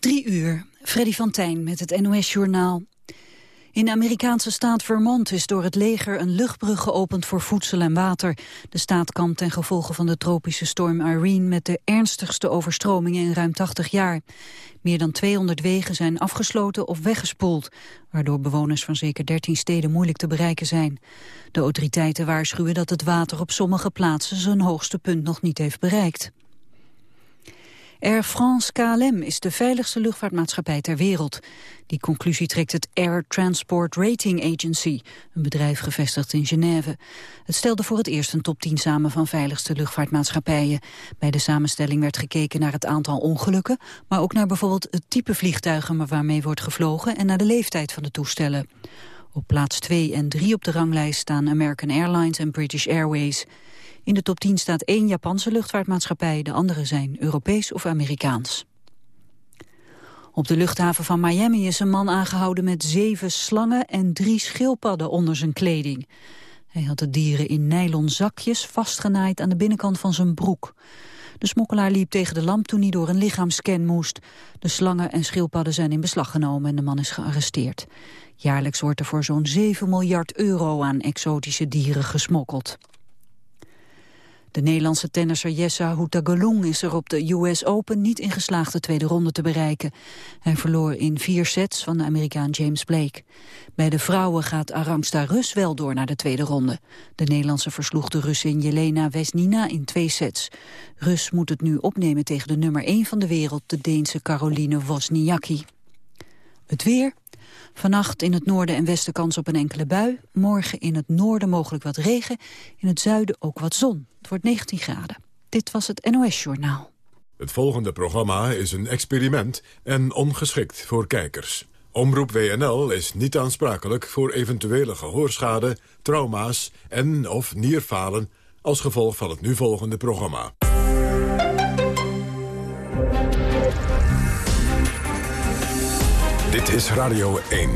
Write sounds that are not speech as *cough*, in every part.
Drie uur, Freddy van Tijn met het NOS-journaal. In de Amerikaanse staat Vermont is door het leger een luchtbrug geopend voor voedsel en water. De staat kampt ten gevolge van de tropische storm Irene met de ernstigste overstromingen in ruim 80 jaar. Meer dan 200 wegen zijn afgesloten of weggespoeld, waardoor bewoners van zeker 13 steden moeilijk te bereiken zijn. De autoriteiten waarschuwen dat het water op sommige plaatsen zijn hoogste punt nog niet heeft bereikt. Air France KLM is de veiligste luchtvaartmaatschappij ter wereld. Die conclusie trekt het Air Transport Rating Agency, een bedrijf gevestigd in Genève. Het stelde voor het eerst een top 10 samen van veiligste luchtvaartmaatschappijen. Bij de samenstelling werd gekeken naar het aantal ongelukken, maar ook naar bijvoorbeeld het type vliegtuigen waarmee wordt gevlogen en naar de leeftijd van de toestellen. Op plaats 2 en 3 op de ranglijst staan American Airlines en British Airways. In de top 10 staat één Japanse luchtvaartmaatschappij, de andere zijn Europees of Amerikaans. Op de luchthaven van Miami is een man aangehouden met zeven slangen en drie schildpadden onder zijn kleding. Hij had de dieren in nylon zakjes vastgenaaid aan de binnenkant van zijn broek. De smokkelaar liep tegen de lamp toen hij door een lichaamscan moest. De slangen en schildpadden zijn in beslag genomen en de man is gearresteerd. Jaarlijks wordt er voor zo'n 7 miljard euro aan exotische dieren gesmokkeld. De Nederlandse tennisser Jessa Houtagaloung is er op de US Open niet in geslaagd de tweede ronde te bereiken. Hij verloor in vier sets van de Amerikaan James Blake. Bij de vrouwen gaat Aramsta Rus wel door naar de tweede ronde. De Nederlandse versloeg de Russin Jelena Vesnina in twee sets. Rus moet het nu opnemen tegen de nummer 1 van de wereld, de Deense Caroline Wozniacki. Het weer, Vannacht in het noorden en westen kans op een enkele bui. Morgen in het noorden mogelijk wat regen. In het zuiden ook wat zon. Het wordt 19 graden. Dit was het NOS Journaal. Het volgende programma is een experiment en ongeschikt voor kijkers. Omroep WNL is niet aansprakelijk voor eventuele gehoorschade, trauma's en of nierfalen als gevolg van het nu volgende programma. Dit is Radio 1.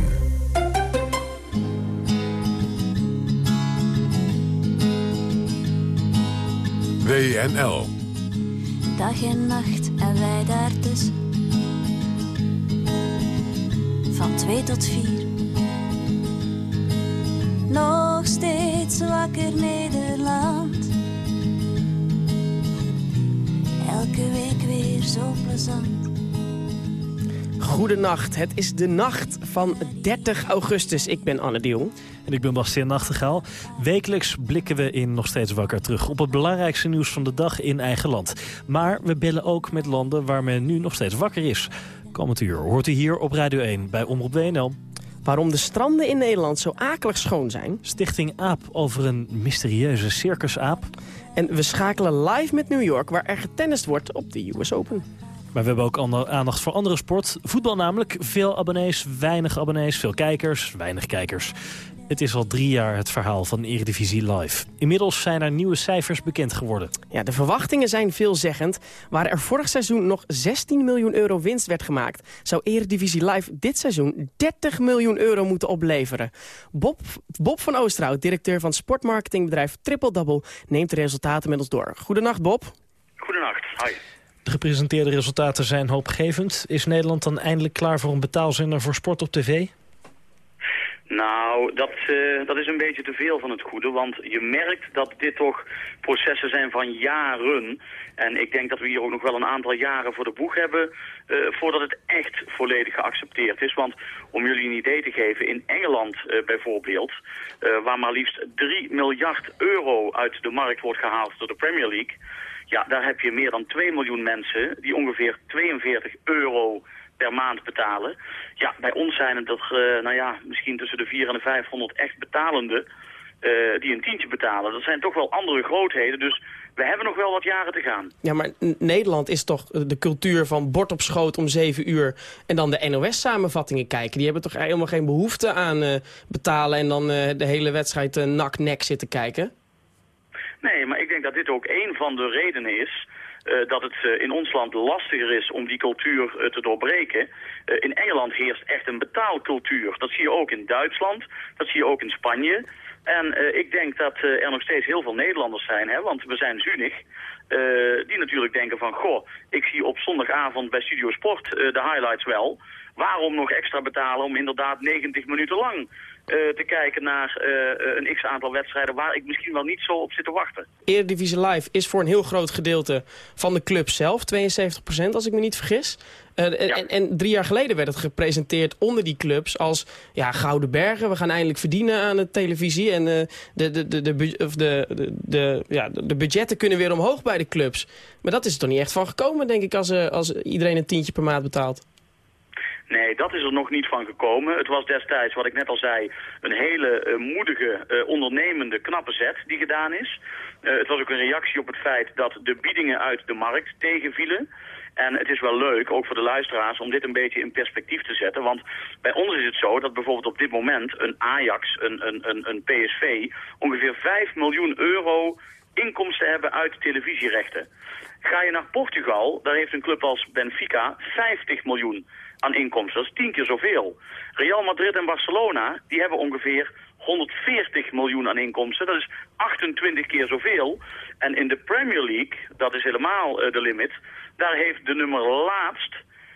WNL. Dag en nacht en wij daar dus. Van twee tot vier. Nog steeds wakker Nederland. Elke week weer zo plezant. Goedenacht, het is de nacht van 30 augustus. Ik ben Anne Dion. En ik ben Bastien Nachtegaal. Wekelijks blikken we in Nog Steeds Wakker terug... op het belangrijkste nieuws van de dag in eigen land. Maar we bellen ook met landen waar men nu nog steeds wakker is. Komend uur hoort u hier op Radio 1 bij Omroep WNL. Waarom de stranden in Nederland zo akelig schoon zijn. Stichting AAP over een mysterieuze circusaap. En we schakelen live met New York waar er getennist wordt op de US Open. Maar we hebben ook aandacht voor andere sport. Voetbal namelijk. Veel abonnees, weinig abonnees, veel kijkers, weinig kijkers. Het is al drie jaar het verhaal van Eredivisie Live. Inmiddels zijn er nieuwe cijfers bekend geworden. Ja, de verwachtingen zijn veelzeggend. Waar er vorig seizoen nog 16 miljoen euro winst werd gemaakt... zou Eredivisie Live dit seizoen 30 miljoen euro moeten opleveren. Bob, Bob van Oosterhout, directeur van sportmarketingbedrijf Triple Double... neemt de resultaten met ons door. Goedenacht, Bob. Goedenacht, hi. De gepresenteerde resultaten zijn hoopgevend. Is Nederland dan eindelijk klaar voor een betaalzender voor sport op tv? Nou, dat, uh, dat is een beetje te veel van het goede, want je merkt dat dit toch processen zijn van jaren. En ik denk dat we hier ook nog wel een aantal jaren voor de boeg hebben uh, voordat het echt volledig geaccepteerd is. Want om jullie een idee te geven, in Engeland uh, bijvoorbeeld, waar maar liefst 3 miljard euro uit de markt wordt gehaald door de Premier League ja, daar heb je meer dan 2 miljoen mensen die ongeveer 42 euro per maand betalen. Ja, bij ons zijn het toch, uh, nou ja, misschien tussen de 400 en de 500 echt betalende uh, die een tientje betalen. Dat zijn toch wel andere grootheden, dus we hebben nog wel wat jaren te gaan. Ja, maar Nederland is toch de cultuur van bord op schoot om 7 uur... en dan de NOS-samenvattingen kijken. Die hebben toch helemaal geen behoefte aan uh, betalen... en dan de hele wedstrijd nak-nek zitten kijken? Nee, maar ik denk dat dit ook een van de redenen is... Uh, dat het uh, in ons land lastiger is om die cultuur uh, te doorbreken. in Engeland heerst echt een betaalcultuur. Dat zie je ook in Duitsland, dat zie je ook in Spanje. En ik denk dat er nog steeds heel veel Nederlanders zijn, hè, want we zijn zuinig. die natuurlijk denken van, goh, ik zie op zondagavond bij Studio Sport de highlights wel. Waarom nog extra betalen om inderdaad 90 minuten lang te kijken naar een x-aantal wedstrijden waar ik misschien wel niet zo op zit te wachten. Eredivisie Live is voor een heel groot gedeelte van de club zelf, 72% als ik me niet vergis. Uh, en, en, drie jaar geleden werd het gepresenteerd onder die clubs als ja, Gouden Bergen. We gaan eindelijk verdienen aan de televisie. En uh, de, de, de, de, of de, de, de, ja, de budgetten kunnen weer omhoog bij de clubs. Maar dat is er toch niet echt van gekomen, denk ik, als, uh, als iedereen een tientje per maand betaalt. Nee, dat is er nog niet van gekomen. Het was destijds, wat ik net al zei, een hele uh, moedige, uh, ondernemende, knappe zet die gedaan is. Uh, het was ook een reactie op het feit dat de biedingen uit de markt tegenvielen. En het is wel leuk, ook voor de luisteraars, om dit een beetje in perspectief te zetten. Want bij ons is het zo dat bijvoorbeeld op dit moment een Ajax, een, een, een, een PSV... ongeveer 5 miljoen euro inkomsten hebben uit televisierechten. Ga je naar Portugal, daar heeft een club als Benfica 50 miljoen aan inkomsten. Dat is tien keer zoveel. Real Madrid en Barcelona, die hebben ongeveer 140 miljoen aan inkomsten. Dat is 28 keer zoveel. En in de Premier League, dat is helemaal uh, de limit... Daar heeft de nummer laatst,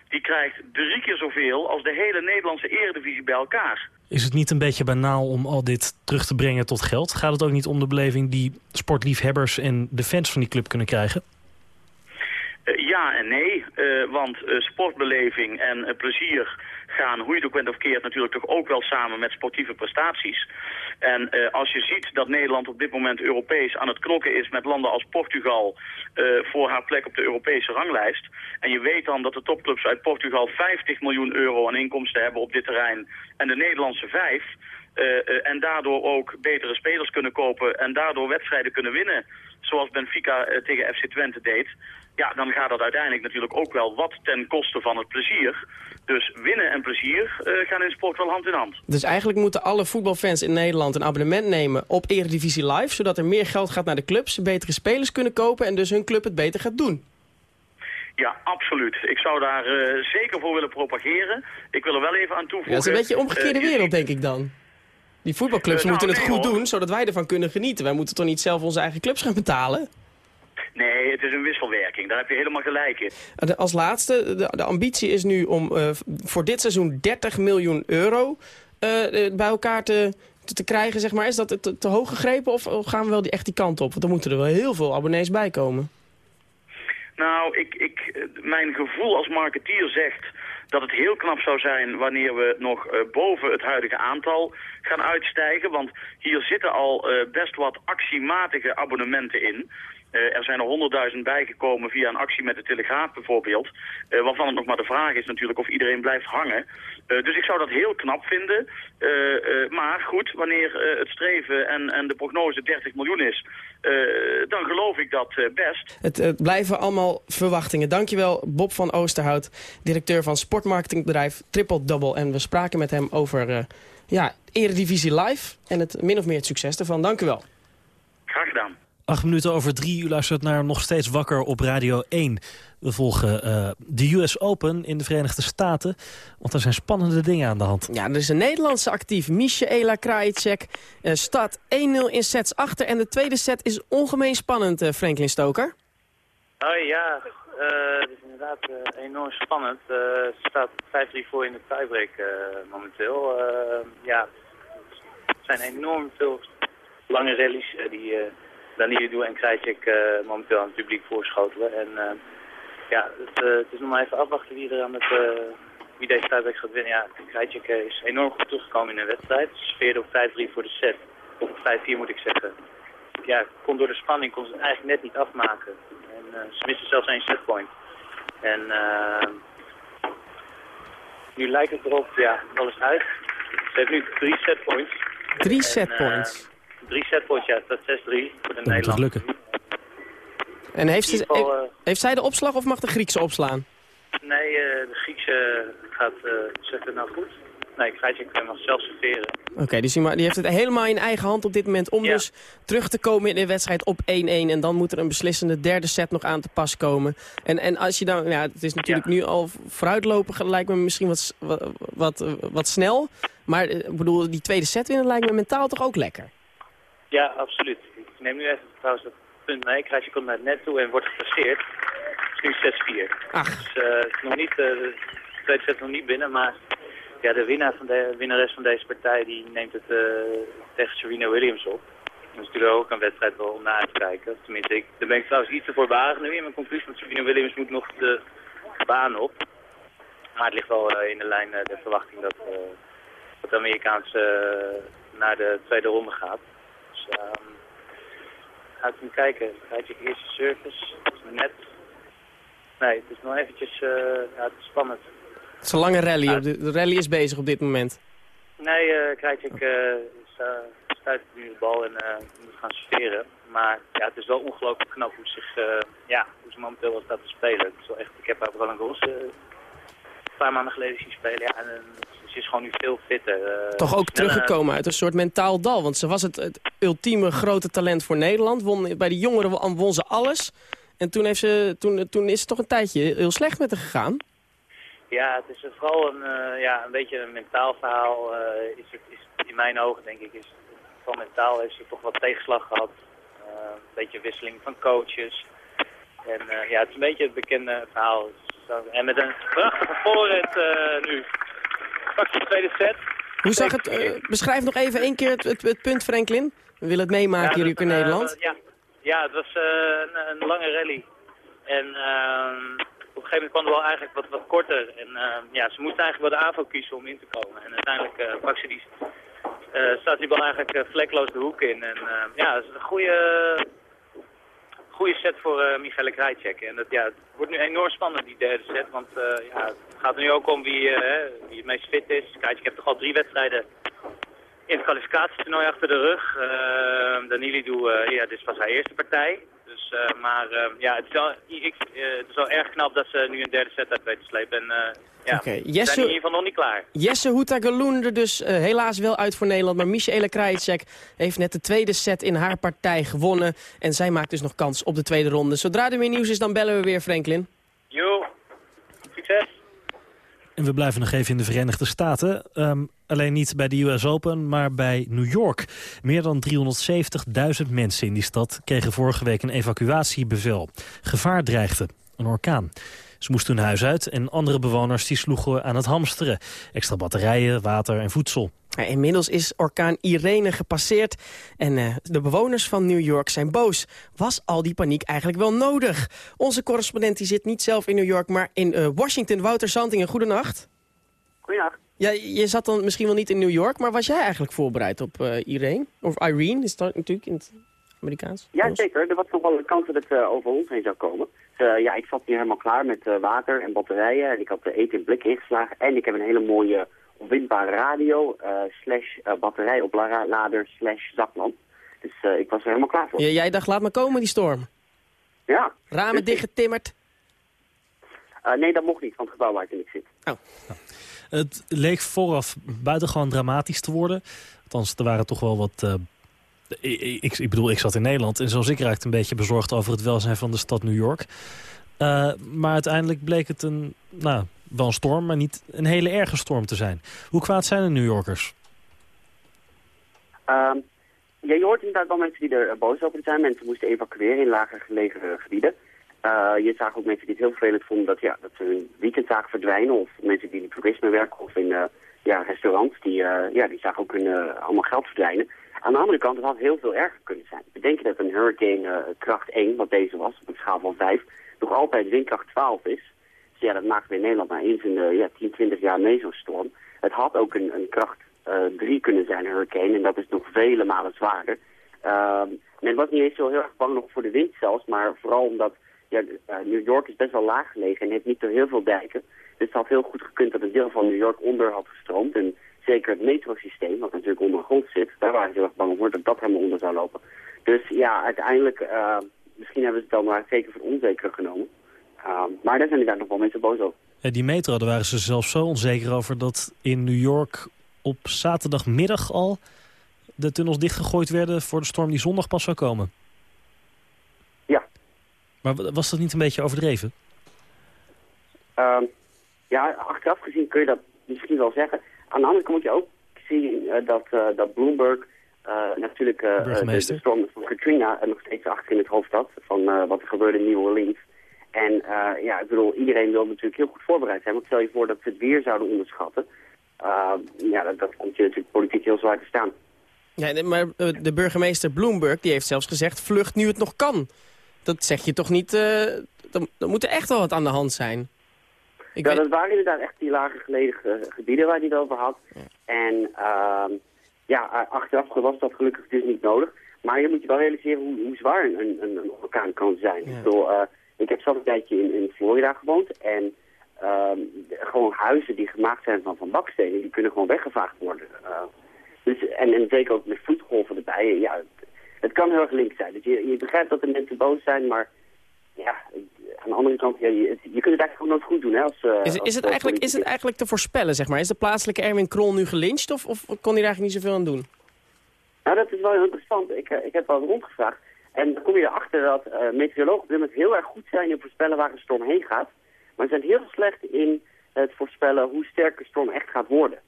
die krijgt drie keer zoveel als de hele Nederlandse eredivisie bij elkaar. Is het niet een beetje banaal om al dit terug te brengen tot geld? Gaat het ook niet om de beleving die sportliefhebbers en de fans van die club kunnen krijgen? Uh, ja en nee, uh, want uh, sportbeleving en plezier gaan, hoe je het ook bent of keert, natuurlijk toch ook wel samen met sportieve prestaties. En als je ziet dat Nederland op dit moment Europees aan het knokken is met landen als Portugal voor haar plek op de Europese ranglijst. En je weet dan dat de topclubs uit Portugal 50 miljoen euro aan inkomsten hebben op dit terrein en de Nederlandse 5. Uh, en daardoor ook betere spelers kunnen kopen en daardoor wedstrijden kunnen winnen. Zoals Benfica tegen FC Twente deed. Ja, dan gaat dat uiteindelijk natuurlijk ook wel wat ten koste van het plezier. Dus winnen en plezier uh, gaan in sport wel hand in hand. Dus eigenlijk moeten alle voetbalfans in Nederland een abonnement nemen op Eredivisie Live... zodat er meer geld gaat naar de clubs, betere spelers kunnen kopen... en dus hun club het beter gaat doen. Ja, absoluut. Ik zou daar uh, zeker voor willen propageren. Ik wil er wel even aan toevoegen... Ja, dat is een beetje een omgekeerde uh, wereld, denk ik dan. Die voetbalclubs nou, moeten het nee, goed hoor. doen, zodat wij ervan kunnen genieten. Wij moeten toch niet zelf onze eigen clubs gaan betalen? Nee, het is een wisselwerking. Daar heb je helemaal gelijk in. Als laatste, de, de ambitie is nu om uh, voor dit seizoen 30 miljoen euro uh, bij elkaar te, te, te, krijgen. Zeg maar. Is dat te, te hoog gegrepen of, of, gaan we wel die, echt die kant op? Want dan moeten er wel heel veel abonnees bij komen. Nou, ik, ik, mijn gevoel als marketeer zegt dat het heel knap zou zijn wanneer we nog uh, boven het huidige aantal gaan uitstijgen. Want hier zitten al uh, best wat actiematige abonnementen in. Uh, er zijn er honderdduizend bijgekomen via een actie met de Telegraaf bijvoorbeeld. Uh, waarvan het nog maar de vraag is natuurlijk of iedereen blijft hangen. Uh, dus ik zou dat heel knap vinden. maar goed, wanneer het streven en, en de prognose 30 miljoen is... dan geloof ik dat best. Het, het, blijven allemaal verwachtingen. Dankjewel Bob van Oosterhout, directeur van sportmarketingbedrijf Triple Double. En we spraken met hem over ja, Eredivisie Live en het min of meer het succes ervan. Dank u wel. Graag gedaan. Acht minuten over drie. U luistert naar Nog Steeds Wakker op Radio 1. We volgen uh, de US Open in de Verenigde Staten. Want er zijn spannende dingen aan de hand. Ja, er is een Nederlandse actief. Michaela Krajicek uh, staat 1-0 in sets achter. En de tweede set is ongemeen spannend, uh, Franklin Stoker. Oh ja, het is inderdaad enorm spannend. ze staat 5-3 voor in de tiebreak momenteel. ja, er zijn enorm veel lange rallies die Danilo en Krajcek uh, momenteel aan het publiek voorschotelen. En uh, ja, het, uh, het, is nog maar even afwachten wie er aan het, wie deze tijdweek gaat winnen. Ja, Krajcek is enorm goed teruggekomen in de wedstrijd. Ze veerde op 5-3 voor de set. Of op 5-4 moet ik zeggen. Ja, kon door de spanning kon ze het eigenlijk net niet afmaken. En ze miste zelfs één setpoint. En nu lijkt het erop, ja, alles uit. Ze heeft nu drie setpoints. Drie setpoints? Drie setpoints, ja, dat is 6-3 voor de Dat moet toch lukken? En heeft, ze, geval, uh, heeft zij de opslag of mag de Griekse opslaan? Nee, uh, de Griekse gaat, het nou goed. Nee, Krajcek mag zelf serveren. Oké, okay, dus die, die heeft het helemaal in eigen hand op dit moment om ja. dus terug te komen in de wedstrijd op 1-1. En dan moet er een beslissende derde set nog aan te pas komen. En, en als je dan, ja, het is natuurlijk ja. nu al vooruitlopen, lijkt me misschien wat, wat, wat, wat snel. Maar ik die tweede set winnen lijkt me mentaal toch ook lekker? Ja, absoluut. Ik neem nu even trouwens dat punt mee. Kruijtje komt naar het net toe en wordt gepasseerd. Het is nu 6-4. Ach. Dus eh, het is nog niet, eh, de tweede set nog niet binnen, maar ja, de winnaar van de, winnares van deze partij die neemt het eh, tegen Serena Williams op. Dat is natuurlijk ook een wedstrijd wel om naar te kijken. Tenminste, ik, daar ben ik trouwens iets te voorbarig nu in mijn conclusie, want Serena Williams moet nog de baan op. Maar het ligt wel in de lijn de verwachting dat, dat de Amerikaans eh, naar de tweede ronde gaat. Dus ehm ga ik even kijken. Krijg ik eerste service, net. Nee, het is nog eventjes, eh, ja, het is spannend. Het is een lange rally. De de rally is bezig op dit moment. Nee, eh krijg ik uh, stuit nu de bal en eh, moet gaan serveren. Maar ja, het is wel ongelooflijk knap hoe, zich, ja, hoe ze momenteel wel staat te spelen. Het is wel echt, ik heb haar vooral een Ros eh, een paar maanden geleden zien spelen. Ja, en, ze is gewoon nu veel fitter. eh, Toch ook sneller. teruggekomen uit een soort mentaal dal. Want ze was het, het ultieme grote talent voor Nederland. Won, bij de jongeren won, ze alles. En toen, heeft ze, toen, toen is het toch een tijdje heel slecht met haar gegaan. Ja, het is vooral een, eh, ja, een beetje een mentaal verhaal. eh, is het, is, in mijn ogen denk ik, is van mentaal heeft ze toch wat tegenslag gehad. Eh, een beetje wisseling van coaches. En ja, het is een beetje het bekende verhaal. En met een prachtige voorrit nu. Pak de tweede set. Hoe zag het? eh, beschrijf nog even één keer het, het, het punt, Franklin. We willen het meemaken hier dat, in eh, Nederland. ja, ja, het was eh, een, een lange rally. En ehm, op een gegeven moment kwam de bal eigenlijk wat, wat korter. En ehm, ja, ze moesten eigenlijk wel de AVO kiezen om in te komen. En uiteindelijk uh, pakt ze die, eh, staat die bal eigenlijk vlekloos de hoek in. En ehm, ja, dat is een goede, goede set voor uh, Michele Krajcek. En dat, ja, het wordt nu enorm spannend, die derde set. Want eh, ja, het gaat nu ook om wie, eh, wie het meest fit is. Krajcek heeft toch al drie wedstrijden in het kwalificatietoernooi achter de rug. Uh, Danilidou, uh, ja, dit was haar eerste partij. Dus, uh, maar uh, ja, het is, wel, ik, uh, het is wel erg knap dat ze nu een derde set uit weet te slepen. En ja, okay. we zijn in ieder geval nog niet klaar. Jesse Houtagaloen er dus helaas wel uit voor Nederland. Maar Michele Krajicek heeft net de tweede set in haar partij gewonnen. En zij maakt dus nog kans op de tweede ronde. Zodra er weer nieuws is, dan bellen we weer Franklin. Jo, succes. En we blijven nog even in de Verenigde Staten. Um, alleen niet bij de US Open, maar bij New York. Meer dan 370.000 mensen in die stad kregen vorige week een evacuatiebevel. Gevaar dreigde, een orkaan. Ze moesten hun huis uit en andere bewoners die sloegen aan het hamsteren. Extra batterijen, water en voedsel. Inmiddels is orkaan Irene gepasseerd en uh, de bewoners van New York zijn boos. Was al die paniek eigenlijk wel nodig? Onze correspondent die zit niet zelf in New York, maar in uh, Washington. Wouter Zantingen, goedenacht. Goedenacht. Ja, je zat dan misschien wel niet in New York, maar was jij eigenlijk voorbereid op uh, Irene? Of Irene is dat natuurlijk in het Amerikaans? Ja, zeker. Er was nog wel een kans dat het over ons heen zou komen. Dus, uh, ja, ik zat hier helemaal klaar met uh, water en batterijen. En ik had de eten in blik ingeslagen. En ik heb een hele mooie opwindbare radio, slash batterijoplader, slash zaklamp. Dus ik was er helemaal klaar voor. Ja, jij dacht, laat maar komen die storm. Ja. Ramen dus dichtgetimmerd. nee, dat mocht niet van het gebouw waar ik in zit. Oh. Het leek vooraf buitengewoon dramatisch te worden. Althans, er waren toch wel wat... Uh, ik, ik, bedoel, ik zat in Nederland en zoals ik raakte een beetje bezorgd over het welzijn van de stad New York. Uh, maar uiteindelijk bleek het een, nou, wel een storm, maar niet een hele erge storm te zijn. Hoe kwaad zijn de New Yorkers? Um, ja, je hoort inderdaad wel mensen die er boos over zijn. Mensen moesten evacueren in lager gelegen gebieden. Uh, je zag ook mensen die het heel vervelend vonden dat, ja, dat ze hun weekend zagen verdwijnen. Of mensen die in toerisme werken of in ja, restaurants. Die, ja, die zagen ook hun allemaal geld verdwijnen. Aan de andere kant, het had heel veel erger kunnen zijn. Bedenk je dat een hurricane kracht 1, wat deze was, op een schaal van 5, nog altijd windkracht 12 is. Dus ja, dat maakt weer Nederland maar eens in de ja, 10, 20 jaar mee zo'n storm. Het had ook een, een kracht 3 kunnen zijn, een hurricane. En dat is nog vele malen zwaarder. men was niet eens zo heel erg bang nog voor de wind zelfs, maar vooral omdat ja, uh, New York is best wel laag gelegen en heeft niet zo heel veel dijken. Dus het had heel goed gekund dat een deel van New York onder had gestroomd. En zeker het metrosysteem, wat natuurlijk onder de grond zit, daar waren ze heel erg bang voor dat dat helemaal onder zou lopen. Dus ja, uiteindelijk, uh, misschien hebben ze het dan maar zeker voor onzeker genomen. Uh, maar daar zijn inderdaad nog wel mensen boos over. Ja, die metro, daar waren ze zelfs zo onzeker over dat in New York op zaterdagmiddag al de tunnels dichtgegooid werden voor de storm die zondag pas zou komen. Maar was dat niet een beetje overdreven? Uh, ja, achteraf gezien kun je dat misschien wel zeggen. Aan de andere kant moet je ook zien uh, dat, uh, dat Bloomberg eh, natuurlijk eh, de, storm van Katrina nog steeds achter in het hoofd had. Van eh, wat er gebeurde in New Orleans. En eh, ja, ik bedoel, iedereen wil natuurlijk heel goed voorbereid zijn. Want stel je voor dat we het weer zouden onderschatten. eh, ja, dat, dat komt je natuurlijk politiek heel zwaar te staan. Ja, maar eh, de burgemeester Bloomberg die heeft zelfs gezegd... vlucht nu het nog kan. Dat zeg je toch niet... eh dan, dan moet er echt wel wat aan de hand zijn. Ik ja, weet- dat waren inderdaad echt die lager gelegen ge- gebieden waar hij het over had. En ehm, ja, eh, achteraf was dat gelukkig dus niet nodig. Maar je moet je wel realiseren hoe, hoe zwaar een, een, een orkaan kan zijn. Ja. Ik, bedoel, eh, ik heb zelf een tijdje in, in Florida gewoond. En ehm, de- gewoon huizen die gemaakt zijn van, van bakstenen, die kunnen gewoon weggevaagd worden. Eh, dus, en, en zeker ook met vloedgolven erbij. Ja, het, het kan heel erg link zijn. Dus je, je begrijpt dat de mensen boos zijn, maar ja, aan de andere kant, ja, je, je kunt het eigenlijk ook nooit goed doen. Hè, als, eh, is, als- is, het eigenlijk, is het eigenlijk te voorspellen, zeg maar? Is de plaatselijke Erwin Krol nu gelyncht of, of kon hij er eigenlijk niet zoveel aan doen? Nou, dat is wel heel interessant. Ik, eh, ik heb wel rondgevraagd. En dan kom je erachter dat eh, meteorologen op dit moment heel erg goed zijn in voorspellen waar een storm heen gaat. Maar ze zijn heel slecht in het voorspellen hoe sterk een storm echt gaat worden.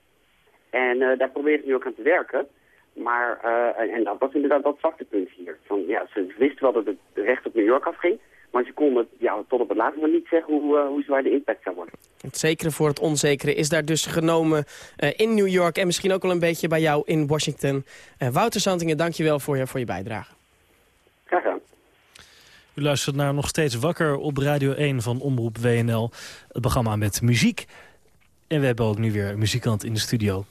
En daar proberen ze nu ook aan te werken. Maar, en, en dat was inderdaad dat zachte punt hier. Van, ja, ze wisten wel dat het recht op New York afging. Maar ze konden ja, tot op het laatste moment niet zeggen hoe, eh, hoe zwaar de impact zou worden. Het zekere voor het onzekere is daar dus genomen eh, in New York... en misschien ook wel een beetje bij jou in Washington. Eh, Wouter Santingen, dank je wel voor je, voor je bijdrage. Graag gedaan. U luistert naar Nog Steeds Wakker op Radio 1 van Omroep WNL. Het programma met muziek. En we hebben ook nu weer een muzikant in de studio.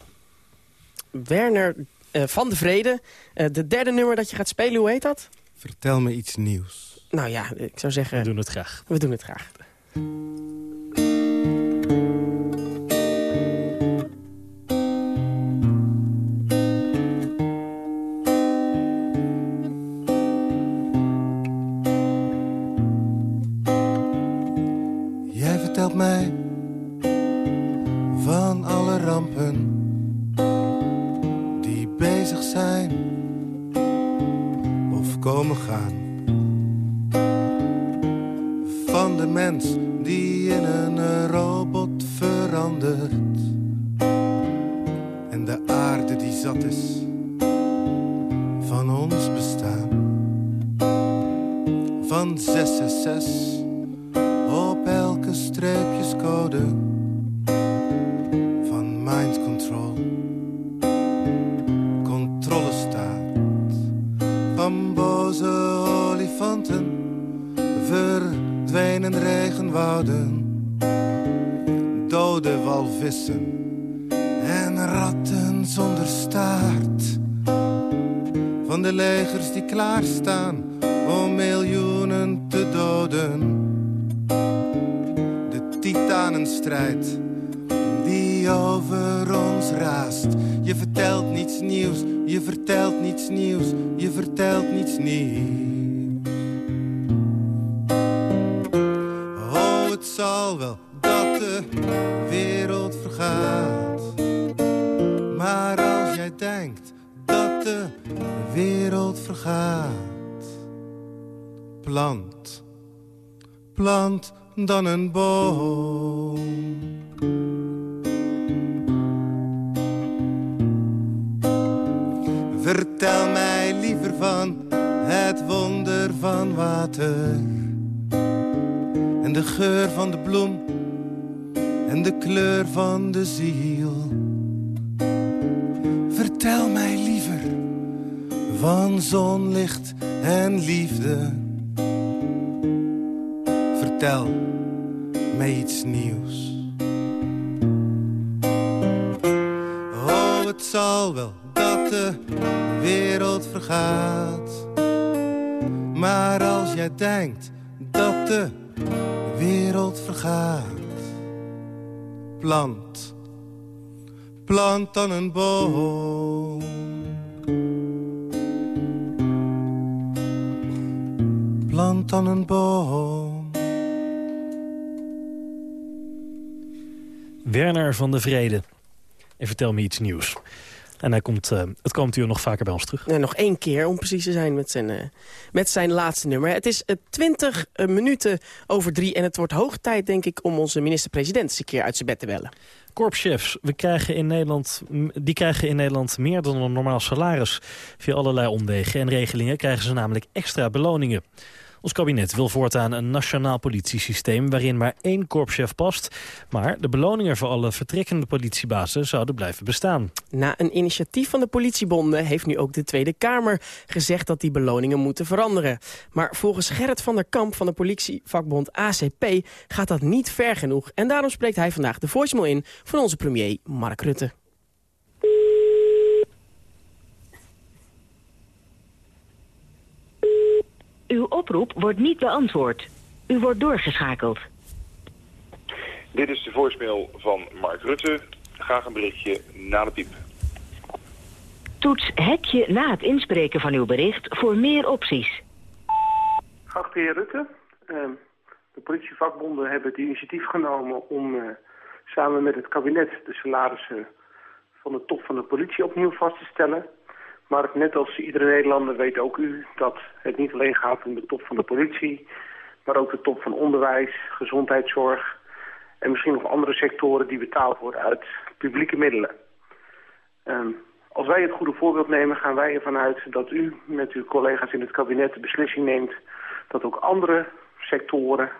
Werner eh, van de Vrede, eh, de derde nummer dat je gaat spelen, hoe heet dat? Vertel me iets nieuws. Nou ja, ik zou We zeggen, doen het graag. we doen het graag. Dan een boom. Vertel mij liever van het wonder van water. En de geur van de bloem en de kleur van de ziel. Vertel mij liever van zonlicht en liefde vertel mij iets nieuws. Oh, het zal wel dat de wereld vergaat. Maar als jij denkt dat de wereld vergaat, plant, plant dan een boom. Plant dan een boom. Werner van de Vrede. En vertel me iets nieuws. En hij komt uh, het komend uur nog vaker bij ons terug. Nog één keer om precies te zijn met zijn, uh, met zijn laatste nummer. Het is uh, 20 minuten over drie en het wordt hoog tijd denk ik om onze minister-president eens een keer uit zijn bed te bellen. Korpschefs, we krijgen in Nederland, die krijgen in Nederland meer dan een normaal salaris. Via allerlei omwegen en regelingen krijgen ze namelijk extra beloningen. Ons kabinet wil voortaan een nationaal politiesysteem... waarin maar één korpschef past. Maar de beloningen voor alle vertrekkende politiebazen zouden blijven bestaan. Na een initiatief van de politiebonden heeft nu ook de Tweede Kamer gezegd... dat die beloningen moeten veranderen. Maar volgens Gerrit van der Kamp van de politievakbond ACP... gaat dat niet ver genoeg. En daarom spreekt hij vandaag de voicemail in van onze premier Mark Rutte. Uw oproep wordt niet beantwoord. U wordt doorgeschakeld. Dit is de voicemail van Mark Rutte. Graag een berichtje na de piep. Toets hekje na het inspreken van uw bericht voor meer opties. Geachte heer Rutte, ehm, de politievakbonden hebben het initiatief genomen om uh, samen met het kabinet de salarissen van de top van de politie opnieuw vast te stellen. Maar net als iedere Nederlander weet ook u dat het niet alleen gaat om de top van de politie... maar ook de top van onderwijs, gezondheidszorg... en misschien nog andere sectoren die betaald worden uit publieke middelen. Um, als wij het goede voorbeeld nemen, gaan wij ervan uit dat u met uw collega's in het kabinet de beslissing neemt... dat ook andere sectoren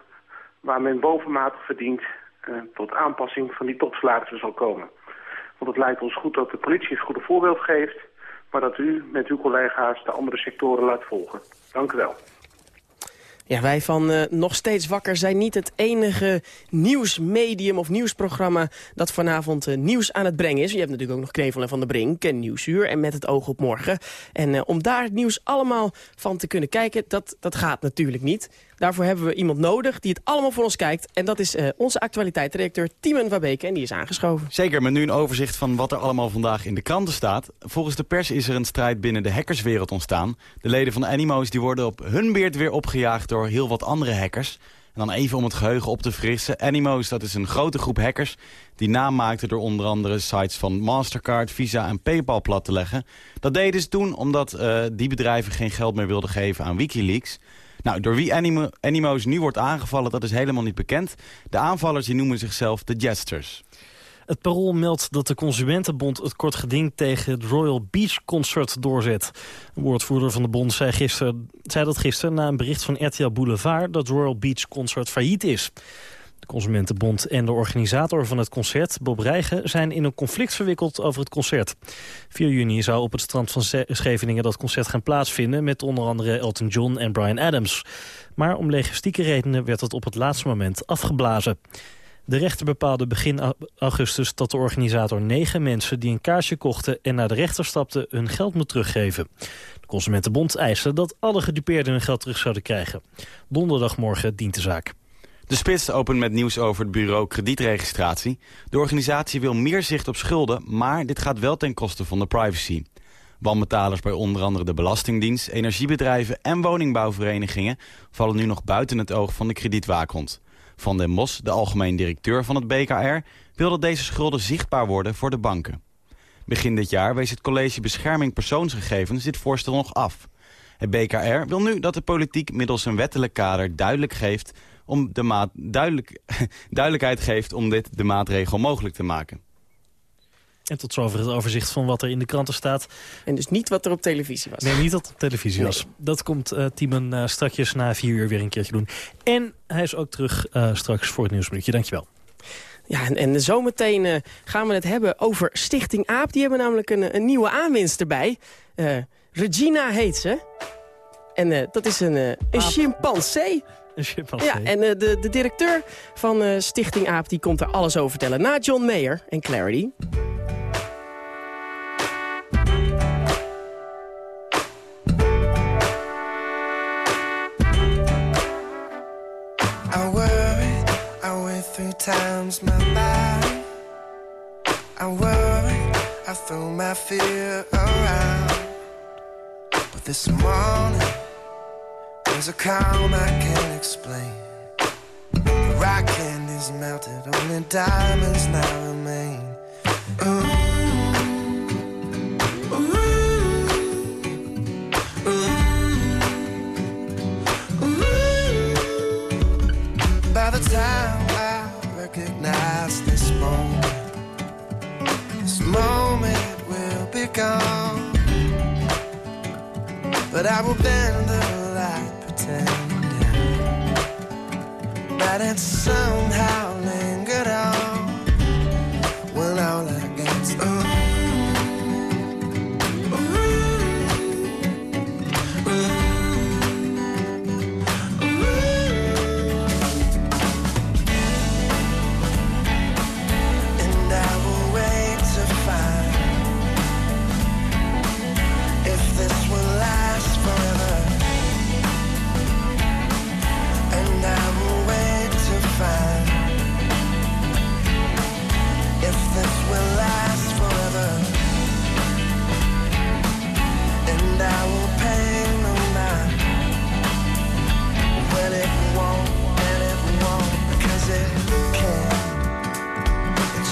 waar men bovenmatig verdient... Uh, tot aanpassing van die topsalarissen zal komen. Want het lijkt ons goed dat de politie het goede voorbeeld geeft maar dat u met uw collega's de andere sectoren laat volgen. Dank u wel. Ja, wij van uh, Nog Steeds Wakker zijn niet het enige nieuwsmedium of nieuwsprogramma dat vanavond uh, nieuws aan het brengen is. Je hebt natuurlijk ook nog Knevel en Van der Brink en Nieuwsuur en Met het oog op morgen. En uh, om daar het nieuws allemaal van te kunnen kijken, dat, dat gaat natuurlijk niet. Daarvoor hebben we iemand nodig die het allemaal voor ons kijkt. En dat is uh, onze actualiteitsdirecteur Timen Wabeke en die is aangeschoven. Zeker, met nu een overzicht van wat er allemaal vandaag in de kranten staat. Volgens de pers is er een strijd binnen de hackerswereld ontstaan. De leden van Animo's die worden op hun beurt weer opgejaagd door heel wat andere hackers. En dan even om het geheugen op te frissen. Animo's, dat is een grote groep hackers die naam maakten door onder andere sites van Mastercard, Visa en Paypal plat te leggen. Dat deden ze toen omdat uh, die bedrijven geen geld meer wilden geven aan Wikileaks. Nou, door wie Animo, Animo's nu wordt aangevallen, dat is helemaal niet bekend. De aanvallers die noemen zichzelf de Jesters. Het parool meldt dat de Consumentenbond het kort geding tegen het Royal Beach Concert doorzet. Een woordvoerder van de bond zei, gisteren, zei dat gisteren na een bericht van RTL Boulevard dat Royal Beach Concert failliet is. Consumentenbond en de organisator van het concert, Bob Rijgen... zijn in een conflict verwikkeld over het concert. 4 juni zou op het strand van Scheveningen dat concert gaan plaatsvinden... met onder andere Elton John en Brian Adams. Maar om logistieke redenen werd het op het laatste moment afgeblazen. De rechter bepaalde begin augustus dat de organisator negen mensen... die een kaarsje kochten en naar de rechter stapten hun geld moet teruggeven. De Consumentenbond eiste dat alle gedupeerden hun geld terug zouden krijgen. Donderdagmorgen dient de zaak. De Spits opent met nieuws over het bureau kredietregistratie. De organisatie wil meer zicht op schulden, maar dit gaat wel ten koste van de privacy. Wanbetalers bij onder andere de Belastingdienst, energiebedrijven en woningbouwverenigingen vallen nu nog buiten het oog van de kredietwaakhond. Van den Bos, de algemeen directeur van het BKR, wil dat deze schulden zichtbaar worden voor de banken. Begin dit jaar wees het College Bescherming Persoonsgegevens dit voorstel nog af. Het BKR wil nu dat de politiek middels een wettelijk kader duidelijk geeft om de maat duidelijk, *laughs* duidelijkheid geeft om dit de maatregel mogelijk te maken. En tot zover het overzicht van wat er in de kranten staat. En dus niet wat er op televisie was. Nee, niet wat op televisie was. Dat komt uh, Timon uh, strakjes na vier uur weer een keertje doen. En hij is ook terug uh, straks voor het nieuwsminuutje. Dankjewel. Ja, en, en zometeen uh, gaan we het hebben over Stichting AAP. Die hebben namelijk een, een nieuwe aanwinst erbij. Uh, Regina heet ze. En uh, dat is een, een chimpansee. Ja, en uh, de, de directeur van uh, Stichting AAP die komt er alles over vertellen. Na John Mayer en Clarity. I worry, I went through times my body. I worry, I throw my fear around. But this morning There's a calm I can't explain. The rockin' is melted, only diamonds now remain. Ooh. by the time I recognize this moment, this moment will be gone. But I will bend the same time. But it's somehow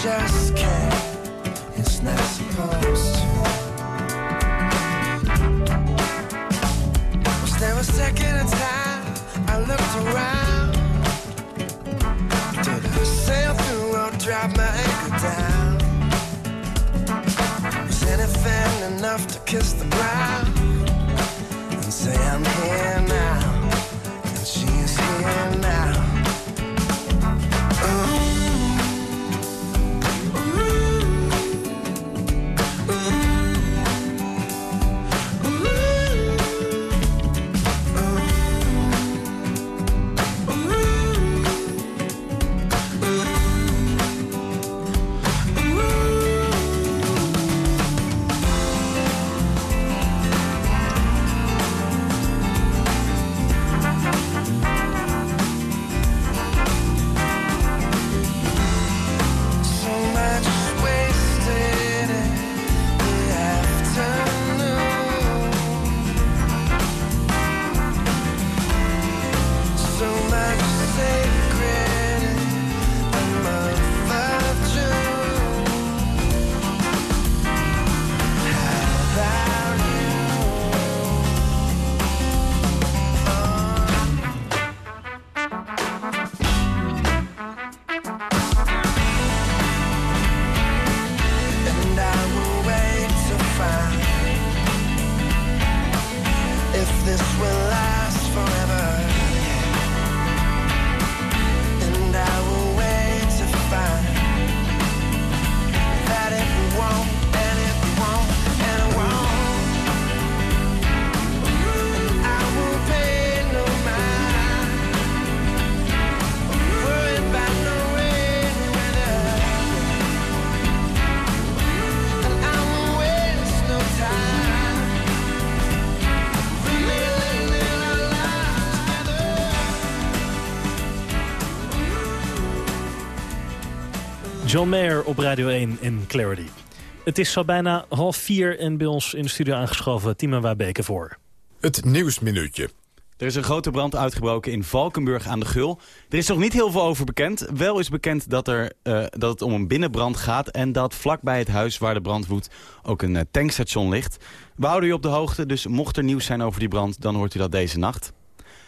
just can't. It's not supposed to. Was there a second in time I looked around? Did I sail through or drop my anchor down? Was anything enough to kiss the ground and say I'm here now? John Mayer op Radio 1 in Clarity. Het is zo bijna half vier en bij ons in de studio aangeschoven Tima Wabeke voor. Het Nieuwsminuutje. Er is een grote brand uitgebroken in Valkenburg aan de Gul. Er is nog niet heel veel over bekend. Wel is bekend dat, er, eh, dat het om een binnenbrand gaat... en dat vlakbij het huis waar de brand woedt ook een eh, tankstation ligt. We houden u op de hoogte, dus mocht er nieuws zijn over die brand... dan hoort u dat deze nacht.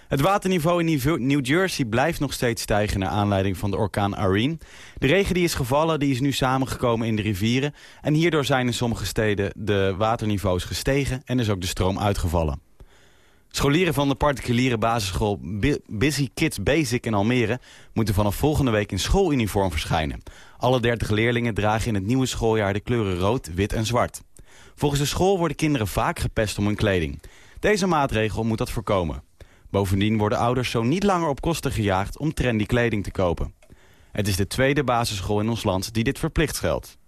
Het waterniveau in New- Jersey blijft nog steeds stijgen... naar aanleiding van de orkaan Irene. De regen die is gevallen die is nu samengekomen in de rivieren... en hierdoor zijn in sommige steden de waterniveaus gestegen... en is ook de stroom uitgevallen. Scholieren van de particuliere basisschool Busy Kids Basic in Almere... moeten vanaf volgende week in schooluniform verschijnen. Alle 30 leerlingen dragen in het nieuwe schooljaar de kleuren rood, wit en zwart. Volgens de school worden kinderen vaak gepest om hun kleding. Deze maatregel moet dat voorkomen. Bovendien worden ouders zo niet langer op kosten gejaagd om trendy kleding te kopen. Het is de tweede basisschool in ons land die dit verplicht geldt.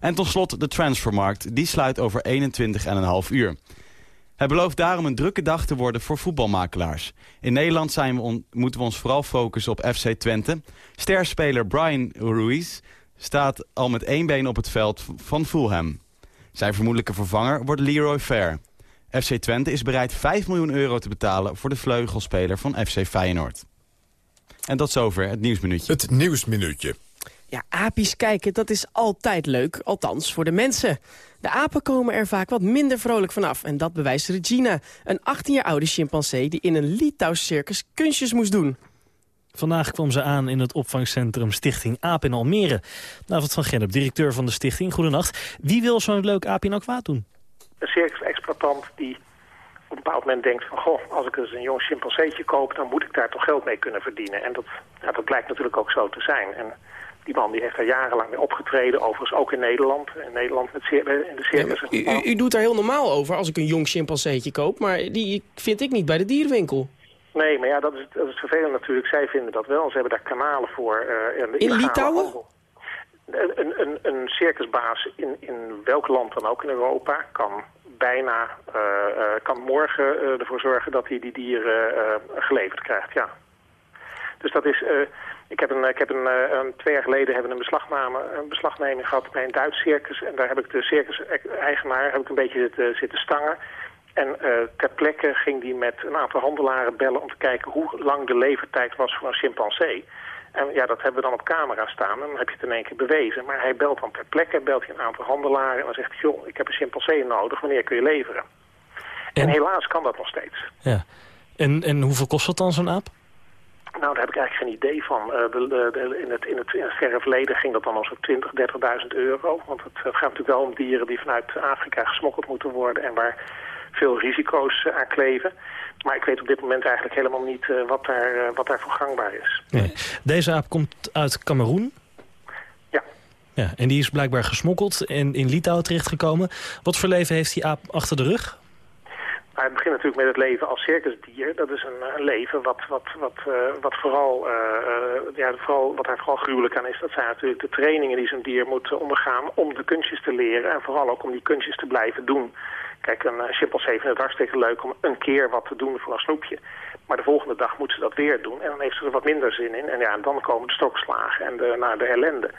En tot slot de transfermarkt, die sluit over 21,5 uur. Het belooft daarom een drukke dag te worden voor voetbalmakelaars. In Nederland zijn we moeten we ons vooral focussen op FC Twente. Sterspeler Brian Ruiz staat al met één been op het veld van Fulham. Zijn vermoedelijke vervanger wordt Leroy Fair. FC Twente is bereid 5 miljoen euro te betalen voor de vleugelspeler van FC Feyenoord. En tot zover het nieuwsminuutje. Het Nieuwsminuutje. Ja, apies kijken, dat is altijd leuk. Althans, voor de mensen. De apen komen er vaak wat minder vrolijk vanaf. En dat bewijst Regina, een 18 jaar oude chimpansee... die in een Litouws circus kunstjes moest doen. Vandaag kwam ze aan in het opvangcentrum Stichting Aap in Almere. David van Gennep, directeur van de stichting. Goedenacht. Wie wil zo'n leuk aapje nou kwaad doen? Een circus-exploitant die op een bepaald moment denkt van... goh, als ik eens een jong chimpanseetje koop... dan moet ik daar toch geld mee kunnen verdienen. En dat, ja, dat blijkt natuurlijk ook zo te zijn. En die man die heeft daar jarenlang mee opgetreden. Overigens ook in Nederland. In Nederland met in de circus. U, u, u doet daar heel normaal over als ik een jong chimpanseetje koop, maar die vind ik niet bij de dierenwinkel. Nee, maar ja, dat is, dat is vervelend natuurlijk. Zij vinden dat wel. Ze hebben daar kanalen voor. eh, In illegale Litouwen? handel. Een, een, een circusbaas in, in welk land dan ook in Europa kan bijna, eh, eh, kan morgen eh, ervoor zorgen dat hij die dieren geleverd krijgt, ja. Dus dat is, ik heb, een, ik heb een, twee jaar geleden hebben een, beslagname, een beslagneming gehad bij een Duits circus. En daar heb ik de circus-eigenaar heb ik een beetje zitten, zitten stangen. En ter plekke ging die met een aantal handelaren bellen om te kijken hoe lang de levertijd was voor een chimpansee. En ja, dat hebben we dan op camera staan en dan heb je het in één keer bewezen. Maar hij belt dan ter plekke, belt hij een aantal handelaren en dan zegt hij, joh, ik heb een chimpansee nodig, wanneer kun je leveren? En, helaas kan dat nog steeds. Ja. En, en hoeveel kost dat dan, zo'n aap? Nou, daar heb ik eigenlijk geen idee van. Eh, de, de, de- in, het, in, het, in het verre verleden ging dat dan al zo'n 20, 30.000 euro. Want het, het gaat natuurlijk wel om dieren die vanuit Afrika gesmokkeld moeten worden... en waar veel risico's eh, aan kleven. Maar ik weet op dit moment eigenlijk helemaal niet eh, wat, daar, eh, wat daarvoor gangbaar is. Nee. Deze aap komt uit Cameroen. Ja. ja. En die is blijkbaar gesmokkeld en in Litouwen terechtgekomen. Wat voor leven heeft die aap achter de rug? Maar het begint natuurlijk met het leven als circusdier. Dat is een, een leven wat, wat, wat, wat, vooral, ja, vooral, wat daar vooral gruwelijk aan is. Dat zijn natuurlijk de trainingen die zo'n dier moet ondergaan om de kunstjes te leren. En vooral ook om die kunstjes te blijven doen. Kijk, een uh, chimpansee vindt het hartstikke leuk om een keer wat te doen voor een snoepje. Maar de volgende dag moet ze dat weer doen. En dan heeft ze er wat minder zin in. En ja, dan komen de stokslagen en de, nou, de ellende.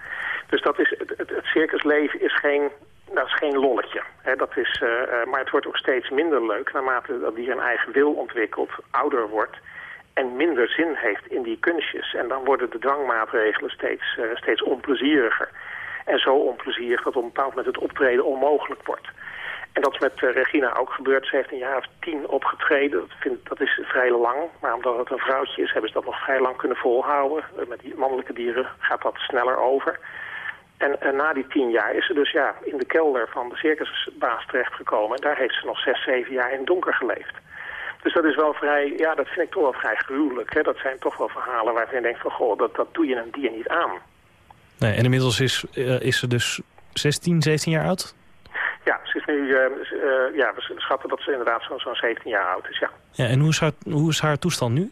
Dus dat is, het, het, circusleven is geen, dat is geen lolletje. Dat is, eh, eh, maar het wordt ook steeds minder leuk naarmate dat dier een eigen wil ontwikkelt, ouder wordt en minder zin heeft in die kunstjes. En dan worden de dwangmaatregelen steeds, eh, steeds onplezieriger. En zo onplezierig dat op een bepaald moment het optreden onmogelijk wordt. En dat is met eh, Regina ook gebeurd. Ze heeft een jaar of tien opgetreden. Dat, vind, dat is vrij lang. Maar omdat het een vrouwtje is, hebben ze dat nog vrij lang kunnen volhouden. Eh, Met die mannelijke dieren gaat dat sneller over. En, en na die tien jaar is ze dus ja, in de kelder van de circusbaas terechtgekomen. En daar heeft ze nog zes, zeven jaar in donker geleefd. Dus dat is wel vrij, ja, dat vind ik toch wel vrij gruwelijk. Hè? Dat zijn toch wel verhalen waarvan je denkt van, goh, dat, dat doe je een dier niet aan. Nee, en inmiddels is, eh, is ze dus 16, 17 jaar oud? Ja, ze is nu, eh, eh, ja, we schatten dat ze inderdaad zo'n zo'n 17 jaar oud is, ja. Ja, en hoe is, haar, hoe is haar toestand nu?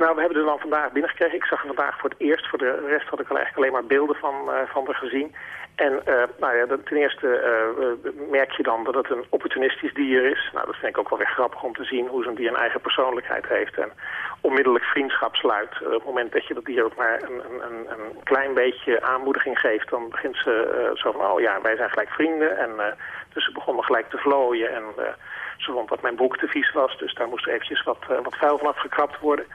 Nou, we hebben er dan vandaag binnengekregen. Ik zag haar vandaag voor het eerst. Voor de rest had ik al eigenlijk alleen maar beelden van, eh, van haar gezien. En eh, nou ja, ten eerste eh, merk je dan dat het een opportunistisch dier is. Nou, dat vind ik ook wel weer grappig om te zien hoe zo'n dier een eigen persoonlijkheid heeft. En onmiddellijk vriendschap sluit. Eh, op het moment dat je dat dier ook maar een, een, een, klein beetje aanmoediging geeft... dan begint ze zo van, oh ja, wij zijn gelijk vrienden. En dus ze begon me gelijk te vlooien. En ze vond dat mijn broek te vies was. Dus daar moest eventjes wat, wat vuil van afgekrapt worden.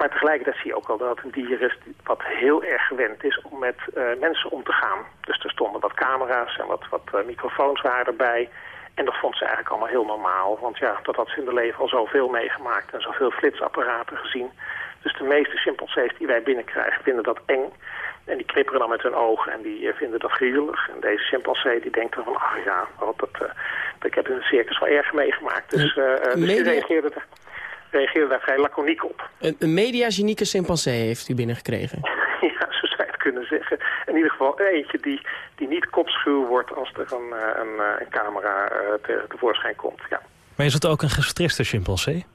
Maar tegelijkertijd zie je ook wel dat het een dier is wat heel erg gewend is om met eh, mensen om te gaan. Dus er stonden wat camera's en wat, wat eh, microfoons waren erbij. En dat vond ze eigenlijk allemaal heel normaal. Want ja, dat had ze in de leven al zoveel meegemaakt en zoveel flitsapparaten gezien. Dus de meeste chimpansees die wij binnenkrijgen vinden dat eng. En die knipperen dan met hun ogen en die eh, vinden dat gruwelig. En deze chimpansee die denkt dan van, ach ja, wat dat, ik heb in een circus wel erg meegemaakt. Dus, dus die media- reageerde, reageerde daar vrij laconiek op. Een, een mediagenieke chimpansee heeft u binnengekregen. *laughs* Ja, zo zou je het kunnen zeggen. In ieder geval eentje die, die niet kopschuw wordt als er een, eh, een, eh, een camera eh, te, tevoorschijn komt. Ja. Maar is het ook een gestreste chimpansee?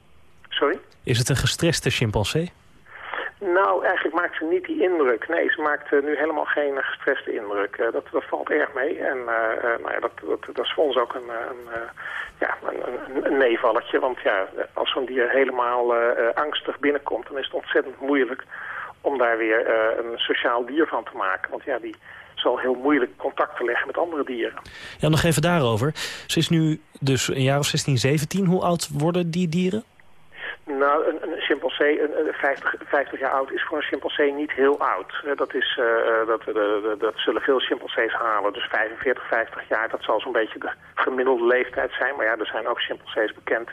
Sorry? Is het een gestreste chimpansee? Nou, eigenlijk maakt ze niet die indruk. Nee, ze maakt eh, nu helemaal geen gestreste indruk. Eh, dat, valt erg mee. En eh, nou ja, dat, dat, dat is voor ons ook een, een, ja, een, meevalletje. Want ja, als zo'n dier helemaal angstig binnenkomt... dan is het ontzettend moeilijk om daar weer een sociaal dier van te maken. Want ja, die zal heel moeilijk contact te leggen met andere dieren. Ja, nog even daarover. Ze is nu dus een jaar of 16, 17. Hoe oud worden die dieren? Nou, een, een chimpansee, een, een 50, 50 jaar oud, is voor een chimpansee niet heel oud. Dat, is, eh, eh, dat, eh, dat, dat zullen veel chimpansees halen. Dus 45, 50 jaar, dat zal zo'n beetje de gemiddelde leeftijd zijn. Maar ja, er zijn ook chimpansees bekend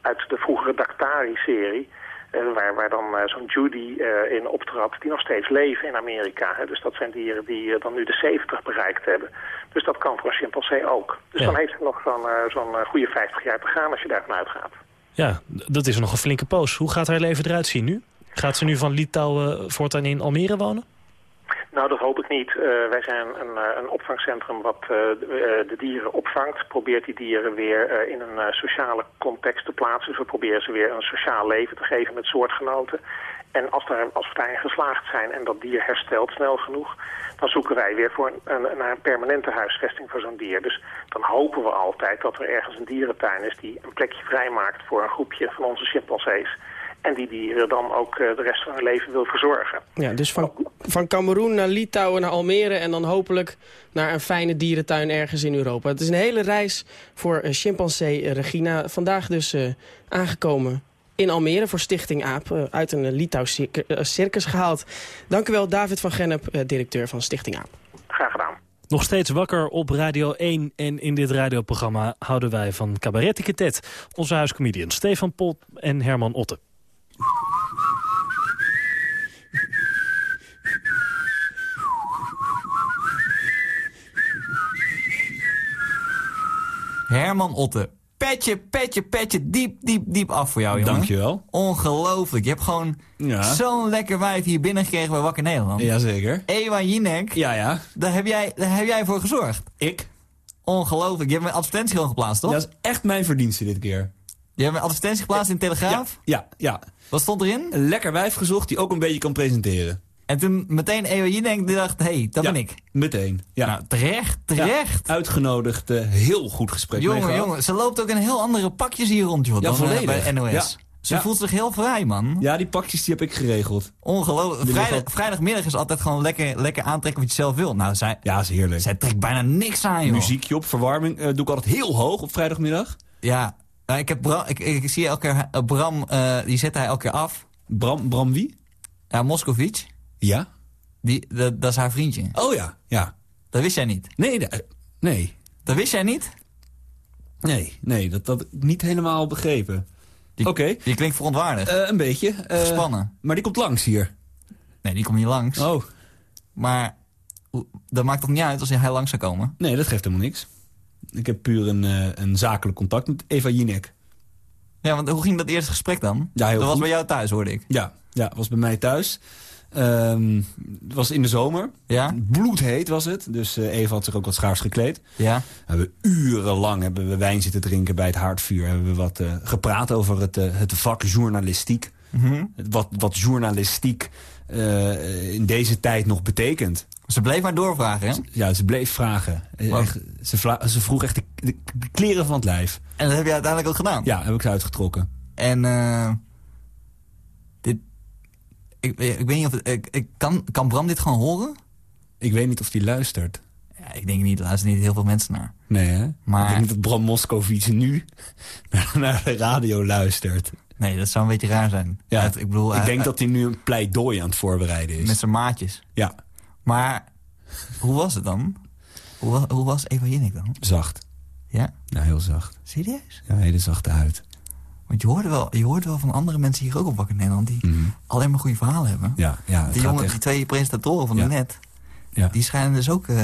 uit de vroegere Daktari-serie. eh, waar, waar dan zo'n Judy in optrad, die nog steeds leven in Amerika. Hè. Dus dat zijn dieren die dan nu de 70 bereikt hebben. Dus dat kan voor een chimpansee ook. Dus Ja. dan heeft het nog zo'n zo'n goede 50 jaar te gaan als je daarvan uitgaat. Ja, dat is nog een flinke poos. Hoe gaat haar leven eruit zien nu? Gaat ze nu van Litouwen voortaan in Almere wonen? Nou, dat hoop ik niet. Eh, wij zijn een, eh, een opvangcentrum wat eh, de, eh, dieren opvangt. Probeert die dieren weer eh, in een eh, sociale context te plaatsen. Dus we proberen ze weer een sociaal leven te geven met soortgenoten. En als, daar, als we daarin geslaagd zijn en dat dier herstelt snel genoeg... dan zoeken wij weer voor een, een, naar een permanente huisvesting voor zo'n dier. Dus dan hopen we altijd dat er ergens een dierentuin is... die een plekje vrijmaakt voor een groepje van onze chimpansees... en die dieren dan ook eh, de rest van hun leven wil verzorgen. Ja, dus van, van Cameroen naar Litouwen naar Almere... en dan hopelijk naar een fijne dierentuin ergens in Europa. Het is een hele reis voor eh, chimpansee eh, Regina. Vandaag dus aangekomen in Almere voor Stichting AAP... eh, uit een Litouws circus, eh, circus gehaald. Dank u wel, David van Gennep, eh, directeur van Stichting AAP. Graag gedaan. Nog steeds wakker op Radio 1 en in dit radioprogramma houden wij van Cabaret Etiquette. Onze huiscomedians Stefan Pot en Herman Otte. Herman Otte. Petje, petje, petje, diep, diep, diep af voor jou, jongen. Dankjewel. Ongelooflijk. Je hebt gewoon Ja. zo'n lekker wijf hier binnen gekregen bij Wakker Nederland. Jazeker. Ewa Jinek. Ja, ja. Daar heb jij, daar heb jij voor gezorgd. Ik? Ongelooflijk. Je hebt een advertentie gewoon geplaatst, toch? Dat is echt mijn verdienste dit keer. Je hebt een advertentie geplaatst in Telegraaf? Ja, ja. Wat stond erin? Een lekker wijf gezocht die ook een beetje kan presenteren. En toen meteen die dacht, hé, hey, dat Ja, ben ik. Meteen. Ja. Nou, terecht, Ja, terecht. uitgenodigd, eh, heel goed gesprek Jongen, jongen, ze loopt ook in heel andere pakjes hier rond, joh. Ja, dan, eh, volledig. bij NOS. Ze voelt zich heel vrij, man. Ja, die pakjes die heb ik geregeld. Ongelooflijk. Vrijdag, vrijdagmiddag is altijd gewoon lekker, lekker aantrekken wat je zelf wil. Nou, zij, Ja, is heerlijk. zij trekt bijna niks aan, joh. Muziekje op, verwarming eh, doe ik altijd heel hoog op vrijdagmiddag. Ja, nou, ik, heb Bram, ik, ik, zie elke keer, Bram, die zet hij elke keer af. Bram, Bram wie? Ja, Moscovic, Ja. die, dat, dat is haar vriendje. Oh ja, ja. Dat wist jij niet. Nee, da- nee. Dat wist jij niet? Nee, nee, dat had ik niet helemaal begrepen. Oké, Die klinkt verontwaardigd. eh, een beetje. eh, Gespannen. Maar die komt langs hier. Nee, die komt niet langs. Oh, Maar dat maakt toch niet uit als hij langs zou komen? nee, dat geeft helemaal niks. Ik heb puur een, eh, een zakelijk contact met Eva Jinek. Ja, want hoe ging dat eerste gesprek dan? Ja, heel dat was bij jou thuis, hoorde ik. Ja, ja, was bij mij thuis. Ehm, het was in de zomer. Ja? Bloedheet was het. Dus eh, Eva had zich ook wat schaars gekleed. Ja? We hebben urenlang hebben we wijn zitten drinken bij het haardvuur. Hebben we wat eh, gepraat over het, eh, het vak journalistiek. Mhm. Wat, wat journalistiek in deze tijd nog betekent. Ze bleef maar doorvragen, hè? Ja, ze bleef vragen. Echt, ze, vroeg echt de, de- kleren van het lijf. En dat heb je uiteindelijk ook gedaan? Ja, heb ik ze uitgetrokken. En ik, ik weet niet of het, ik, ik, kan, kan Bram dit gewoon horen? Ik weet niet of die luistert. Ja, ik denk niet, er luisteren niet heel veel mensen naar. Nee, hè? Maar- Ik denk niet dat Bram Moscovici nu *laughs* naar, de radio luistert. Nee, dat zou een beetje raar zijn. Ja, Uit- ik bedoel, ik hij- denk hij- dat hij nu een pleidooi aan het voorbereiden is. met zijn maatjes. Ja, Maar hoe was het dan? Hoe, hoe was Eva Jinnik dan? zacht. Ja? Nou, heel zacht. Serieus? Ja, hele zachte huid. Want je hoorde wel, je hoorde wel van andere mensen hier ook op Wakker Nederland... die Mhm. alleen maar goede verhalen hebben. Ja, ja, die, jongen, echt- die twee presentatoren van Ja. de net... Ja. die schijnen dus ook... eh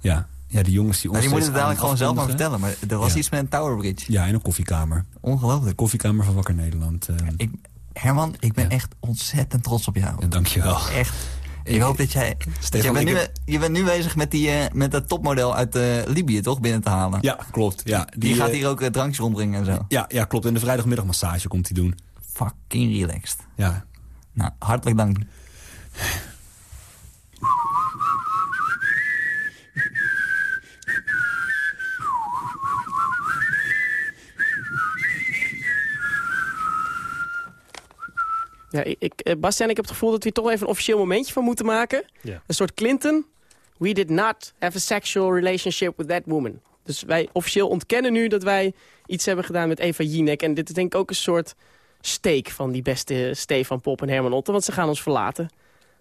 Ja, ja die jongens die nou, ons die moeten het dadelijk aan gewoon zelf maar afkondigen. vertellen. Maar er was Ja. iets met een Tower Bridge. Ja, in een koffiekamer. Ongelooflijk. Koffiekamer van Wakker Nederland. eh, Ik, Herman, ik ben echt ontzettend trots op jou. ja, dankjewel. Echt. Ik hoop dat jij... Stefan, jij bent ik nu, heb- je bent nu bezig met, die, eh, met dat topmodel uit eh, Libië, toch? Binnen te halen. Ja, klopt. Ja, Die, gaat eh, hier ook drankjes rondbrengen en zo. Ja, ja, klopt. En de vrijdagmiddagmassage komt hij doen. Fucking relaxed. Ja. Nou, hartelijk dank. Ja, ik, eh, Bastiaan, ik heb het gevoel dat we hier toch even een officieel momentje van moeten maken. Ja. Een soort Clinton. We did not have a sexual relationship with that woman. Dus wij officieel ontkennen nu dat wij iets hebben gedaan met Eva Jinek. En dit is denk ik ook een soort steek van die beste Stefan Pop en Herman Otten. Want ze gaan ons verlaten.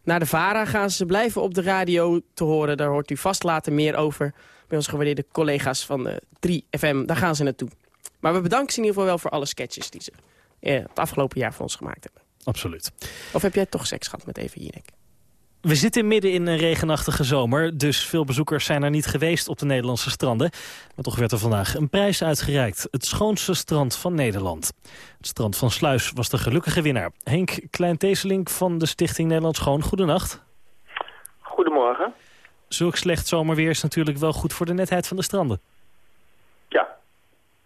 Naar de VARA gaan ze blijven op de radio te horen. Daar hoort u vast later meer over bij onze gewaardeerde collega's van de 3FM. Daar gaan ze naartoe. Maar we bedanken ze in ieder geval wel voor alle sketches die ze eh, het afgelopen jaar voor ons gemaakt hebben. Absoluut. Of heb jij toch seks gehad met Eva Jinek? We zitten midden in een regenachtige zomer, dus veel bezoekers zijn er niet geweest op de Nederlandse stranden. Maar toch werd er vandaag een prijs uitgereikt. Het schoonste strand van Nederland. Het strand van Sluis was de gelukkige winnaar. Henk Klein-Teeselink van de Stichting Nederland Schoon, goedenacht. Goedemorgen. Zulk slecht zomerweer is natuurlijk wel goed voor de netheid van de stranden. Ja.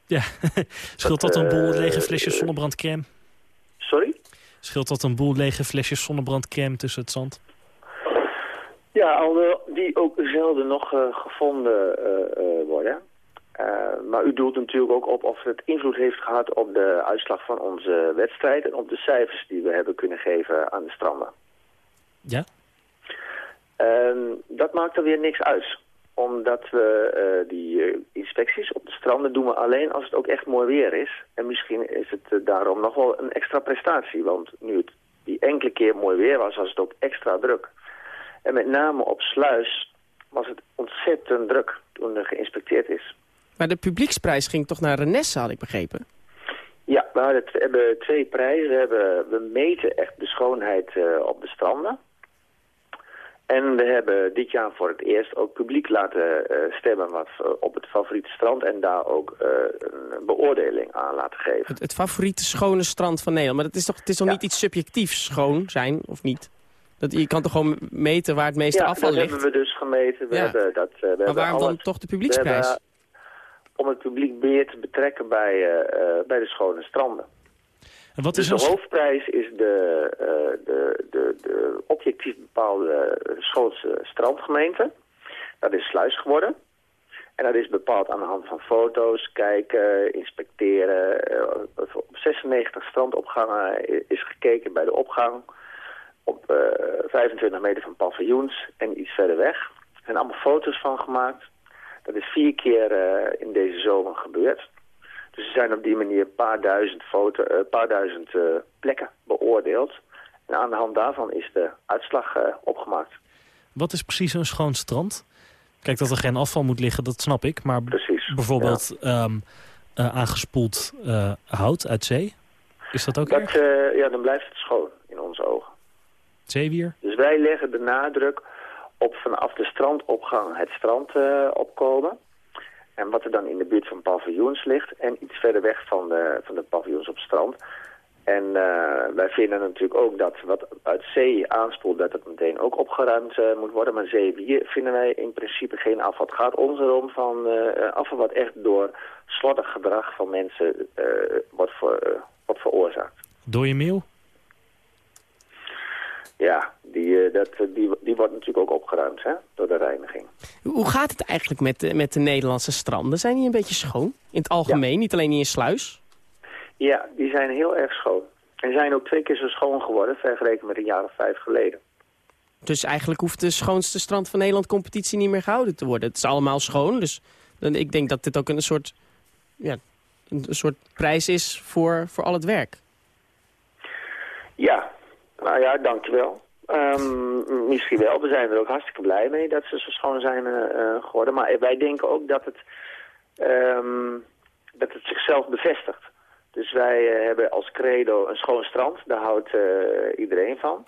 Ja, *laughs* scheelt dat een boel eh, lege flesjes zonnebrandcrème? Sorry? Scheelt dat een boel lege flesjes zonnebrandcrème tussen het zand? Ja, alhoewel die ook zelden nog eh, gevonden eh, eh, worden. Maar u doelt natuurlijk ook op of het invloed heeft gehad op de uitslag van onze wedstrijd... en op de cijfers die we hebben kunnen geven aan de stranden. Ja? Ehm, dat maakt er weer niks uit. Omdat we eh, die eh, inspecties op de stranden doen we alleen als het ook echt mooi weer is. En misschien is het eh, daarom nog wel een extra prestatie. Want nu het die enkele keer mooi weer was, was het ook extra druk. En met name op Sluis was het ontzettend druk toen er geïnspecteerd is. Maar de publieksprijs ging toch naar Renesse, had ik begrepen? Ja, we hebben twee prijzen. We, hebben, we meten echt de schoonheid op de stranden. En we hebben dit jaar voor het eerst ook publiek laten eh, stemmen wat, eh, op het favoriete strand. En daar ook eh, een beoordeling aan laten geven. Het, het favoriete schone strand van Nederland. Maar dat is toch, het is toch niet iets subjectiefs schoon zijn, of niet? Dat, je kan toch gewoon meten waar het meeste ja, afval dat ligt? hebben we dus gemeten. We Ja. hebben dat, hebben waarom dan toch de publieksprijs? hebben, om het publiek meer te betrekken bij, bij de schone stranden. En wat dus is de hoofdprijs is de, eh, de, de, de objectief bepaalde schoonste strandgemeente. Dat is Sluis geworden. En dat is bepaald aan de hand van foto's, kijken, inspecteren. Eh, op 96 strandopgangen is gekeken bij de opgang. Op eh, 25 meter van paviljoens en iets verder weg. Er zijn allemaal foto's van gemaakt. Dat is vier keer eh, in deze zomer gebeurd. Dus er zijn op die manier een paar duizend, foto, eh, paar duizend eh, plekken beoordeeld. En aan de hand daarvan is de uitslag eh, opgemaakt. Wat is precies een schoon strand? Kijk, dat er geen afval moet liggen, dat snap ik. Maar bijvoorbeeld ehm, eh, aangespoeld hout uit zee, is dat ook Dat, erg? ja, dan blijft het schoon in onze ogen. Zeewier? Dus wij leggen de nadruk op vanaf de strandopgang het strand opkomen. En wat er dan in de buurt van paviljoens ligt. En iets verder weg van de, van de paviljoens op strand. En eh, wij vinden natuurlijk ook dat wat uit zee aanspoelt, dat het meteen ook opgeruimd eh, moet worden. Maar zeewier vinden wij in principe geen afval. Het gaat ons erom van eh, afval wat echt door slordig gedrag van mensen wordt, voor, wordt veroorzaakt. Dode meeuw? Ja, die, eh, dat, die, die wordt natuurlijk ook opgeruimd hè, door de reiniging. Hoe gaat het eigenlijk met de, met de Nederlandse stranden? Zijn die een beetje schoon? In het algemeen, niet alleen in Sluis? Ja, die zijn heel erg schoon. En zijn ook twee keer zo schoon geworden, vergeleken met een jaar of vijf geleden. Dus eigenlijk hoeft de schoonste strand van Nederland competitie niet meer gehouden te worden. Het is allemaal schoon, dus dan, ik denk dat dit ook een soort, ja, een soort prijs is voor, voor al het werk. Ja, nou ja, dankjewel. Ehm misschien wel. We zijn er ook hartstikke blij mee dat ze zo schoon zijn eh, eh, geworden. Maar wij denken ook dat het, ehm, dat het zichzelf bevestigt. Dus wij eh, hebben als credo een schoon strand. Daar houdt iedereen van.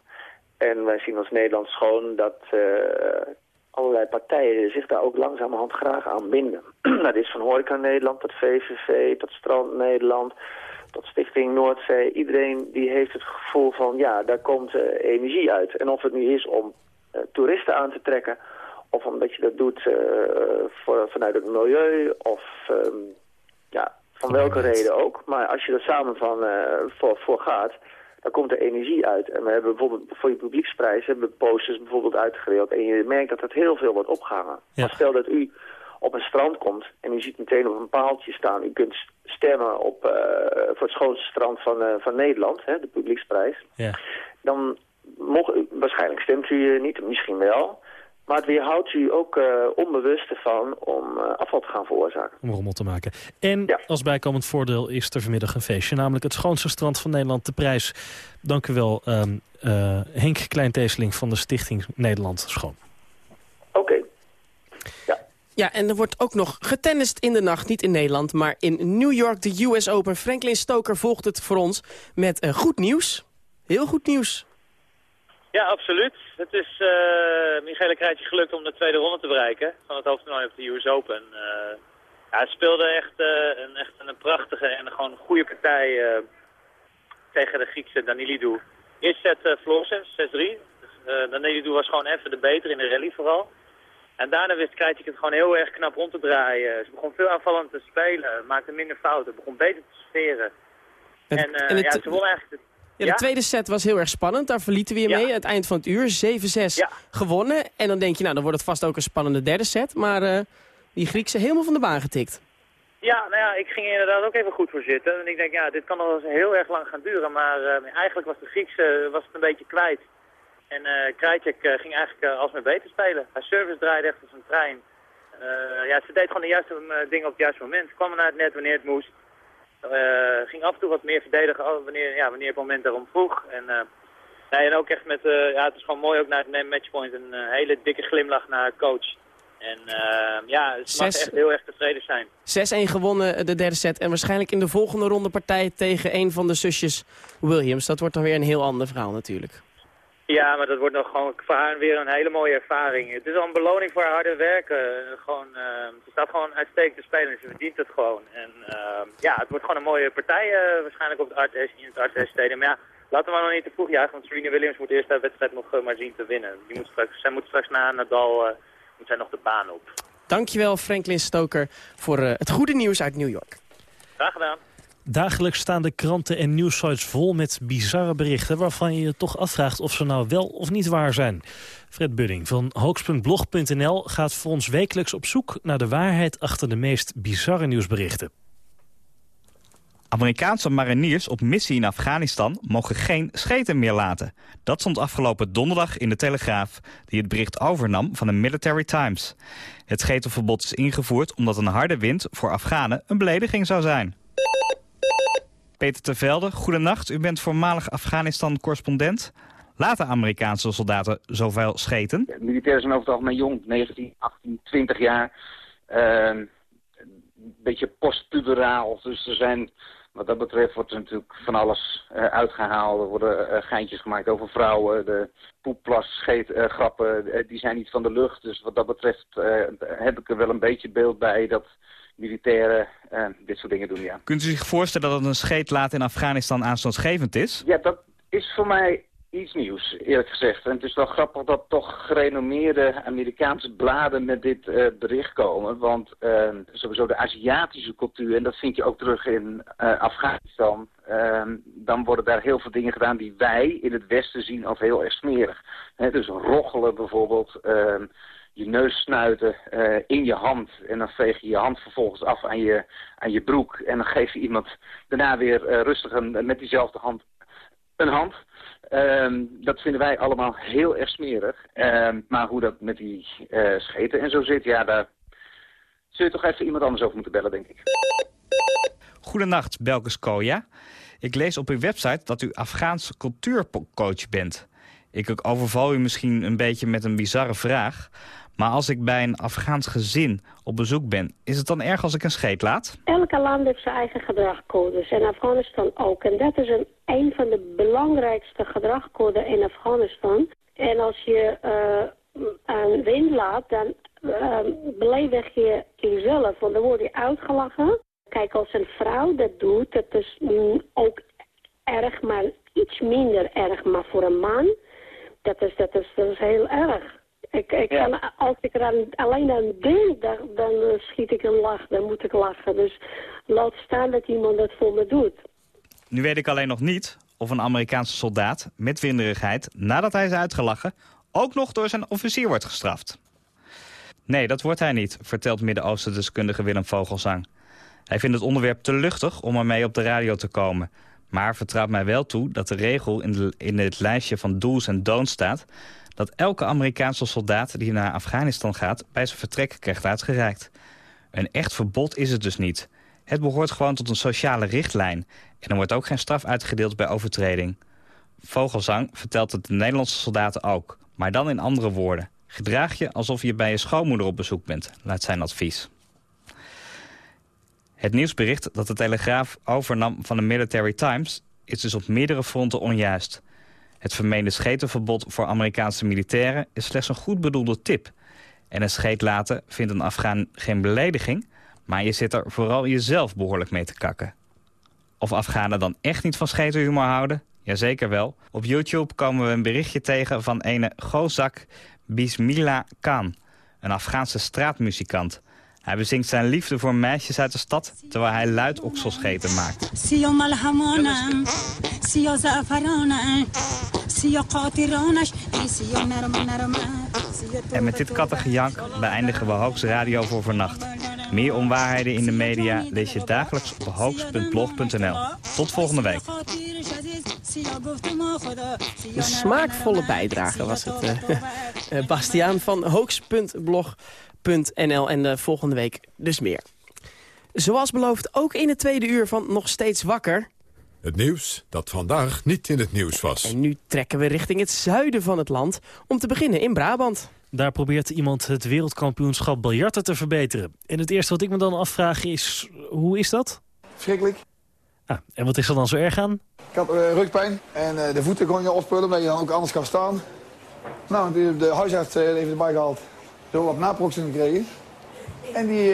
En wij zien als Nederland schoon dat allerlei partijen zich daar ook langzamerhand graag aan binden. *clears throat* dat is van Horeca Nederland tot VVV, tot Strand Nederland, tot Stichting Noordzee. Iedereen die heeft het gevoel van, ja, daar komt eh, energie uit. En of het nu is om eh, toeristen aan te trekken... of omdat je dat doet eh, voor, vanuit het milieu... of ehm, ja, van welke reden ook. Maar als je er samen van, voor, voor gaat... dan komt er energie uit. En we hebben bijvoorbeeld voor je publieksprijs... hebben we posters bijvoorbeeld uitgedeeld... en je merkt dat het heel veel wordt opgehangen. Maar stel dat u op een strand komt en u ziet meteen op een paaltje staan. U kunt stemmen op, eh, voor het schoonste strand van, eh, van Nederland, hè, de publieksprijs. Ja. Dan mocht u, waarschijnlijk stemt u eh, niet, misschien wel. Maar het weerhoudt u ook eh, onbewust ervan om afval te gaan veroorzaken. Om rommel te maken. En als bijkomend voordeel is er vanmiddag een feestje. Namelijk het schoonste strand van Nederland, de prijs. Dank u wel, ehm, eh, Henk Kleinteeseling van de Stichting Nederland Schoon. Oké. Ja, en er wordt ook nog getennist in de nacht. Niet in Nederland, maar in New York, de US Open. Franklin Stoker volgt het voor ons met eh, goed nieuws. Heel goed nieuws. Ja, absoluut. Het is uh, Michele Krijtje gelukt om de tweede ronde te bereiken van het hoofdtoernooi op de US Open. Uh, ja, hij speelde echt, uh, een, echt een prachtige en gewoon goede partij tegen de Griekse Danilidou. Eerst set uh, verloor 6-3. Dus, Danilidou was gewoon even de beter in de rally vooral. En daarna wist Krijtje het gewoon heel erg knap rond te draaien. Ze begon veel aanvallend te spelen, maakte minder fouten, begon beter te sferen. En, en ja, ze won eigenlijk... Ja, de tweede set was heel erg spannend. Daar verlieten we je mee. Het eind van het uur 7-6 gewonnen. En dan denk je, nou, dan wordt het vast ook een spannende derde set. Maar uh, die Griekse helemaal van de baan getikt. Ja, nou ja, ik ging er inderdaad ook even goed voor zitten. En ik denk, ja, dit kan nog eens heel erg lang gaan duren. Maar uh, eigenlijk was de Griekse was het een beetje kwijt. En uh, Krajcek ging eigenlijk alsmaar beter spelen. Haar service draaide echt als een trein. ja, ze deed gewoon de juiste dingen op het juiste moment. Ze kwam naar het net wanneer het moest. Ging af en toe wat meer verdedigen wanneer, ja, wanneer het moment daarom vroeg. En, nee, en ook echt met, ja, het is gewoon mooi ook naar het matchpoint. Een hele dikke glimlach naar coach. En ja, ze mag echt heel erg tevreden zijn. 6-1 gewonnen de derde set. En waarschijnlijk in de volgende ronde partij tegen een van de zusjes Williams. Dat wordt dan weer een heel ander verhaal natuurlijk. Ja, maar dat wordt nog gewoon voor haar weer een hele mooie ervaring. Het is al een beloning voor haar harde werken. Gewoon, uh, ze staat gewoon uitstekend te spelen en ze verdient het gewoon. En uh, ja, het wordt gewoon een mooie partij uh, waarschijnlijk op het RTS, in het RTS Stadium. Maar ja, laten we maar nog niet te vroeg jagen, want Serena Williams moet eerst de wedstrijd nog maar zien te winnen. Die moet straks, zij moet straks na Nadal moet zij nog de baan op. Dankjewel Franklin Stoker voor het goede nieuws uit New York. Graag gedaan. Dagelijks staan de kranten en nieuwsites vol met bizarre berichten... waarvan je je toch afvraagt of ze nou wel of niet waar zijn. Fred Budding van hoax.blog.nl gaat voor ons wekelijks op zoek... naar de waarheid achter de meest bizarre nieuwsberichten. Amerikaanse mariniers op missie in Afghanistan mogen geen scheten meer laten. Dat stond afgelopen donderdag in de Telegraaf, die het bericht overnam van de Military Times. Het schetenverbod is ingevoerd omdat een harde wind voor Afghanen een belediging zou zijn. Peter Tervelde, goedenacht. U bent voormalig Afghanistan-correspondent. Laten Amerikaanse soldaten zoveel scheten? Ja, militairen zijn over het algemeen jong, 19, 18, 20 jaar. Uh, een beetje postpuberaal. Dus er zijn, wat dat betreft wordt er natuurlijk van alles uh, uitgehaald. Er worden uh, geintjes gemaakt over vrouwen. De poepplas, scheet, uh, grappen, die zijn niet van de lucht. Dus wat dat betreft heb ik er wel een beetje beeld bij dat militairen uh, dit soort dingen doen, ja. Kunt u zich voorstellen dat een scheet laten in Afghanistan aanstaansgevend is? Ja, dat is voor mij iets nieuws, eerlijk gezegd. En het is wel grappig dat toch gerenommeerde Amerikaanse bladen met dit uh, bericht komen. Want uh, sowieso de Aziatische cultuur, en dat vind je ook terug in uh, Afghanistan... Ehm, dan worden daar heel veel dingen gedaan die wij in het Westen zien als heel erg smerig. He, dus roggelen bijvoorbeeld ehm, je neus snuiten uh, in je hand. En dan veeg je je hand vervolgens af aan je, aan je broek. En dan geef je iemand daarna weer uh, rustig een, met diezelfde hand een hand. Um, dat vinden wij allemaal heel erg smerig. Um, maar hoe dat met die uh, scheten en zo zit, ja, daar zul je toch even iemand anders over moeten bellen, denk ik. Goedenacht, Belkes Koja. Ik lees op uw website dat u Afghaanse cultuurcoach bent. Ik overval u misschien een beetje met een bizarre vraag. Maar als ik bij een Afghaans gezin op bezoek ben, is het dan erg als ik een scheet laat? Elke land heeft zijn eigen gedragcodes en Afghanistan ook. En dat is een, een van de belangrijkste gedragcodes in Afghanistan. En als je uh, een wind laat, dan uh, beledig je jezelf, want dan word je uitgelachen. Kijk, als een vrouw dat doet, dat is mm, ook erg, maar iets minder erg. Maar voor een man, dat is, dat is, dat is heel erg. Ik, ik ja. kan, als ik er aan, alleen aan denk, dan, dan schiet ik een lach. Dan moet ik lachen. Dus laat staan dat iemand dat voor me doet. Nu weet ik alleen nog niet of een Amerikaanse soldaat met winderigheid... nadat hij is uitgelachen, ook nog door zijn officier wordt gestraft. Nee, dat wordt hij niet, vertelt Midden-Oosten-deskundige Willem Vogelsang. Hij vindt het onderwerp te luchtig om ermee op de radio te komen... maar vertrouwt mij wel toe dat de regel in, de, in het lijstje van do's en don'ts staat dat elke Amerikaanse soldaat die naar Afghanistan gaat... bij zijn vertrek krijgt uitgereikt. Een echt verbod is het dus niet. Het behoort gewoon tot een sociale richtlijn. En er wordt ook geen straf uitgedeeld bij overtreding. Vogelzang vertelt het de Nederlandse soldaten ook. Maar dan in andere woorden. Gedraag je alsof je bij je schoonmoeder op bezoek bent, luidt zijn advies. Het nieuwsbericht dat de Telegraaf overnam van de Military Times... is dus op meerdere fronten onjuist... Het vermeende schetenverbod voor Amerikaanse militairen is slechts een goed bedoelde tip. En een scheet laten vindt een Afghaan geen belediging... maar je zit er vooral jezelf behoorlijk mee te kakken. Of Afghanen dan echt niet van schetenhumor houden? Jazeker wel. Op YouTube komen we een berichtje tegen van ene Gozak Bismillah Khan... een Afghaanse straatmuzikant... Hij bezingt zijn liefde voor meisjes uit de stad, terwijl hij luid okselscheten maakt. En met dit kattengejank beëindigen we Hoax Radio voor vannacht. Meer onwaarheden in de media lees je dagelijks op hoax.blog.nl. Tot volgende week. Een smaakvolle bijdrage was het, uh, Bastiaan van hoax.blog.nl. En uh, volgende week dus meer. Zoals beloofd ook in het tweede uur van Nog Steeds Wakker... Het nieuws dat vandaag niet in het nieuws was. En nu trekken we richting het zuiden van het land, om te beginnen in Brabant. Daar probeert iemand het wereldkampioenschap biljarten te verbeteren. En het eerste wat ik me dan afvraag is, hoe is dat? Schrikkelijk. Ah, en wat is er dan zo erg aan? Ik had uh, rugpijn en uh, de voeten kon je opspullen, omdat je dan ook anders kan staan. Nou, de, de huisarts uh, heeft erbij gehaald. Zo wat naproxen gekregen. En die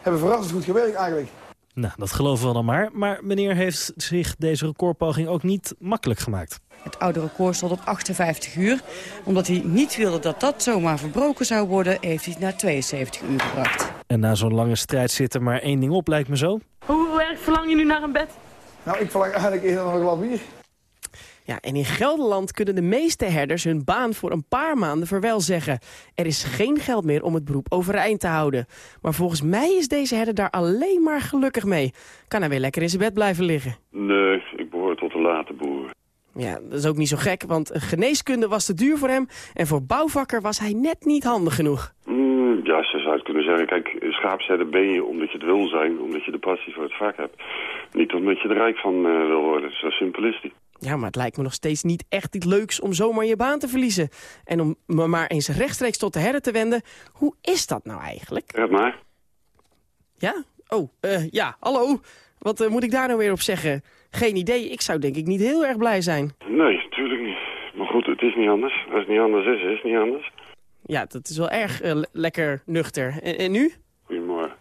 hebben verrassend goed gewerkt eigenlijk. Nou, dat geloven we dan maar. Maar meneer heeft zich deze recordpoging ook niet makkelijk gemaakt. Het oude record stond op 58 uur. Omdat hij niet wilde dat dat zomaar verbroken zou worden... heeft hij het naar 72 uur gebracht. En na zo'n lange strijd zit er maar één ding op, lijkt me zo. Hoe erg verlang je nu naar een bed? Nou, ik verlang eigenlijk eerder nog een glas bier. Ja, en in Gelderland kunnen de meeste herders hun baan voor een paar maanden verwel zeggen. Er is geen geld meer om het beroep overeind te houden. Maar volgens mij is deze herder daar alleen maar gelukkig mee. Kan hij weer lekker in zijn bed blijven liggen? Nee, ik behoor tot de late boeren. Ja, dat is ook niet zo gek, want geneeskunde was te duur voor hem... en voor bouwvakker was hij net niet handig genoeg. Mm, ja, ze zou het kunnen zeggen. Kijk, schaapzedder ben je omdat je het wil zijn... omdat je de passie voor het vak hebt. Niet omdat je er rijk van uh, wil worden. Zo simpel is die. Ja, maar het lijkt me nog steeds niet echt iets leuks om zomaar je baan te verliezen. En om me maar eens rechtstreeks tot de herder te wenden. Hoe is dat nou eigenlijk? Ja, maar. Ja? Oh, uh, ja, hallo. Wat uh, moet ik daar nou weer op zeggen? Geen idee. Ik zou denk ik niet heel erg blij zijn. Nee, natuurlijk niet. Maar goed, het is niet anders. Als het niet anders is, is het niet anders. Ja, dat is wel erg uh, lekker nuchter. En, en nu? Goedemorgen.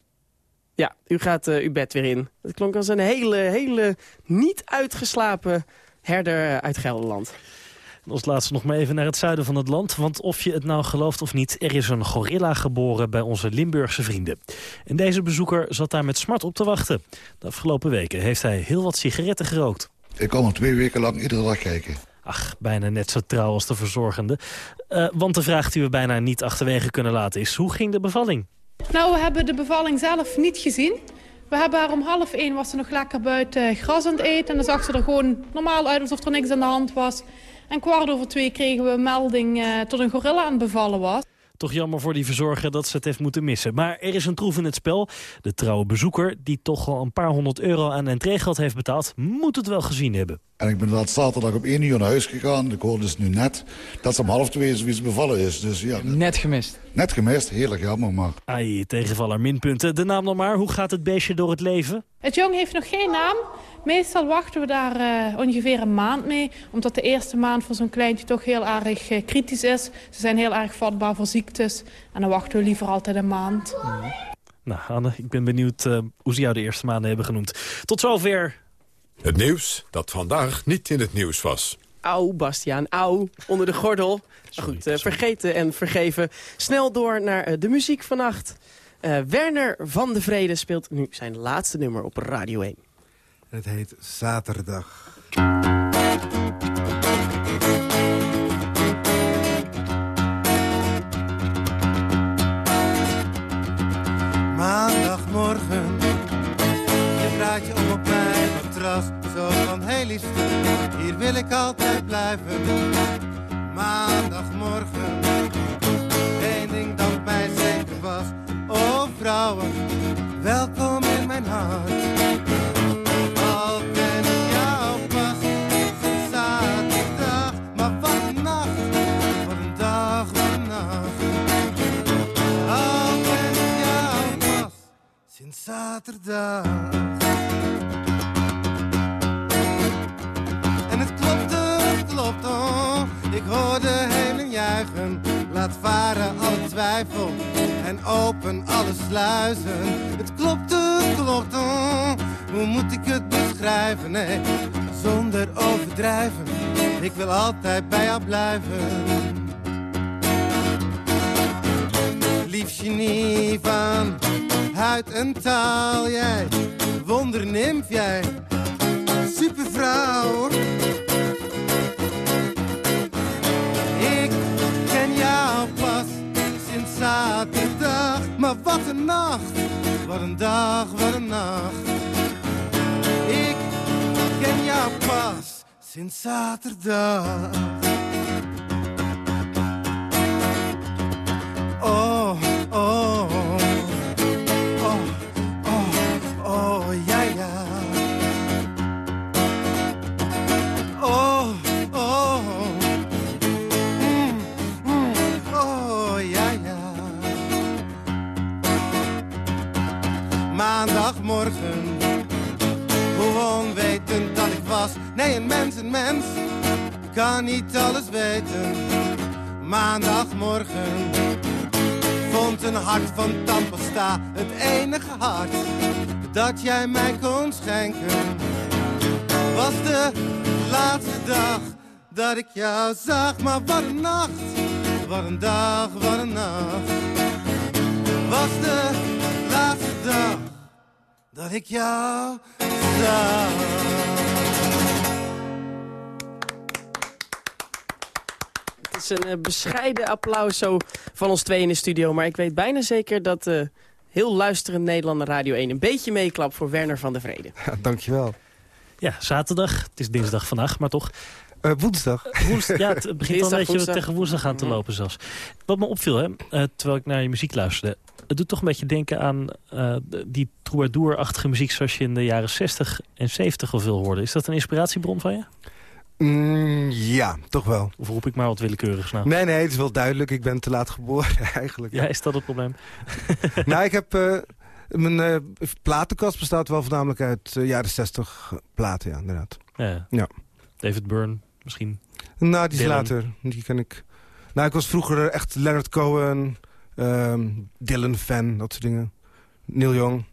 Ja, u gaat uw bed weer in. Dat klonk als een hele, hele niet uitgeslapen herder uit Gelderland. Als laatste nog maar even naar het zuiden van het land. Want of je het nou gelooft of niet, er is een gorilla geboren bij onze Limburgse vrienden. En deze bezoeker zat daar met smart op te wachten. De afgelopen weken heeft hij heel wat sigaretten gerookt. Ik kom al twee weken lang iedere dag kijken. Ach, bijna net zo trouw als de verzorgende. Uh, want de vraag die we bijna niet achterwege kunnen laten is... hoe ging de bevalling? Nou, we hebben de bevalling zelf niet gezien. We hebben haar om half één was ze nog lekker buiten gras aan het eten. En dan zag ze er gewoon normaal uit alsof er niks aan de hand was. En kwart over twee kregen we een melding uh, tot een gorilla aan het bevallen was. Toch jammer voor die verzorger dat ze het heeft moeten missen. Maar er is een troef in het spel. De trouwe bezoeker, die toch al een paar honderd euro aan entreegeld heeft betaald... moet het wel gezien hebben. En ik ben inderdaad zaterdag op één uur naar huis gegaan. Ik hoorde dus nu net dat ze om half twee zoiets bevallen is. Dus ja, net gemist. Net gemist, heerlijk jammer maar. Ai, tegenvaller minpunten. De naam nog maar. Hoe gaat het beestje door het leven? Het jong heeft nog geen naam. Meestal wachten we daar uh, ongeveer een maand mee. Omdat de eerste maand voor zo'n kleintje toch heel erg uh, kritisch is. Ze zijn heel erg vatbaar voor ziektes. En dan wachten we liever altijd een maand. Mm. Nou, Anne, ik ben benieuwd uh, hoe ze jou de eerste maanden hebben genoemd. Tot zover. Het nieuws dat vandaag niet in het nieuws was. Auw, Bastiaan, auw, onder de gordel. Sorry, Goed, vergeten en vergeven. Snel door naar de muziek vannacht. Werner van de Vrede speelt nu zijn laatste nummer op Radio 1. Het heet Zaterdag. Maandagmorgen, je draait je om op mijn matras. Zo van, hey liefste, hier wil ik altijd blijven. Maandagmorgen, één ding dat mij zeker was. Oh vrouwen, welkom in mijn hart. En het klopte, het klopt Voor de hemel juichen, laat varen alle twijfel en open alle sluizen. Het klopt, het klopt, oh. hoe moet ik het beschrijven? Nee, zonder overdrijven, ik wil altijd bij jou blijven. Lief genie van huid en taal, jij, wondernimf jij, supervrouw. Ik ken jou pas sinds zaterdag, maar wat een nacht, wat een dag, wat een nacht. Ik ken jou pas sinds zaterdag. Oh, oh, oh, oh, ja, ja. Oh, oh, oh, ja, ja. Maandagmorgen, hoe onwetend dat ik was. Nee, een mens, een mens, kan niet alles weten. Maandagmorgen vond een hart van tandpasta het enige hart dat jij mij kon schenken. Was de laatste dag dat ik jou zag, maar wat een nacht, wat een dag, wat een nacht. Was de laatste dag dat ik jou zag. Een eh, bescheiden applaus zo van ons twee in de studio. Maar ik weet bijna zeker dat eh, heel luisterend Nederland Radio 1 een beetje meeklapt voor Werner van der Vrede. Ja, dankjewel. Ja, zaterdag. Het is dinsdag vandaag, maar toch. Uh, woensdag. Woensdag. Ja, het begint al een beetje woensdag. tegen woensdag aan te lopen zelfs. Wat me opviel, hè, eh, terwijl ik naar je muziek luisterde... het doet toch een beetje denken aan eh, die troubadour-achtige muziek... zoals je in de jaren 60 en 70 al veel hoorde. Is dat een inspiratiebron van je? Mm, ja, toch wel. Of roep ik maar wat willekeurigs nou? Nee, nee, het is wel duidelijk. Ik ben te laat geboren *laughs* eigenlijk. Ja, is dat het probleem? *laughs* nou, ik heb... eh, mijn eh, platenkast bestaat wel voornamelijk uit eh, jaren 60 platen, ja, inderdaad. Ja. Ja. David Byrne, misschien. Nou, die is Dylan. later. Die ken ik. Nou, ik was vroeger echt Leonard Cohen, ehm, Dylan-fan, dat soort dingen. Neil Young.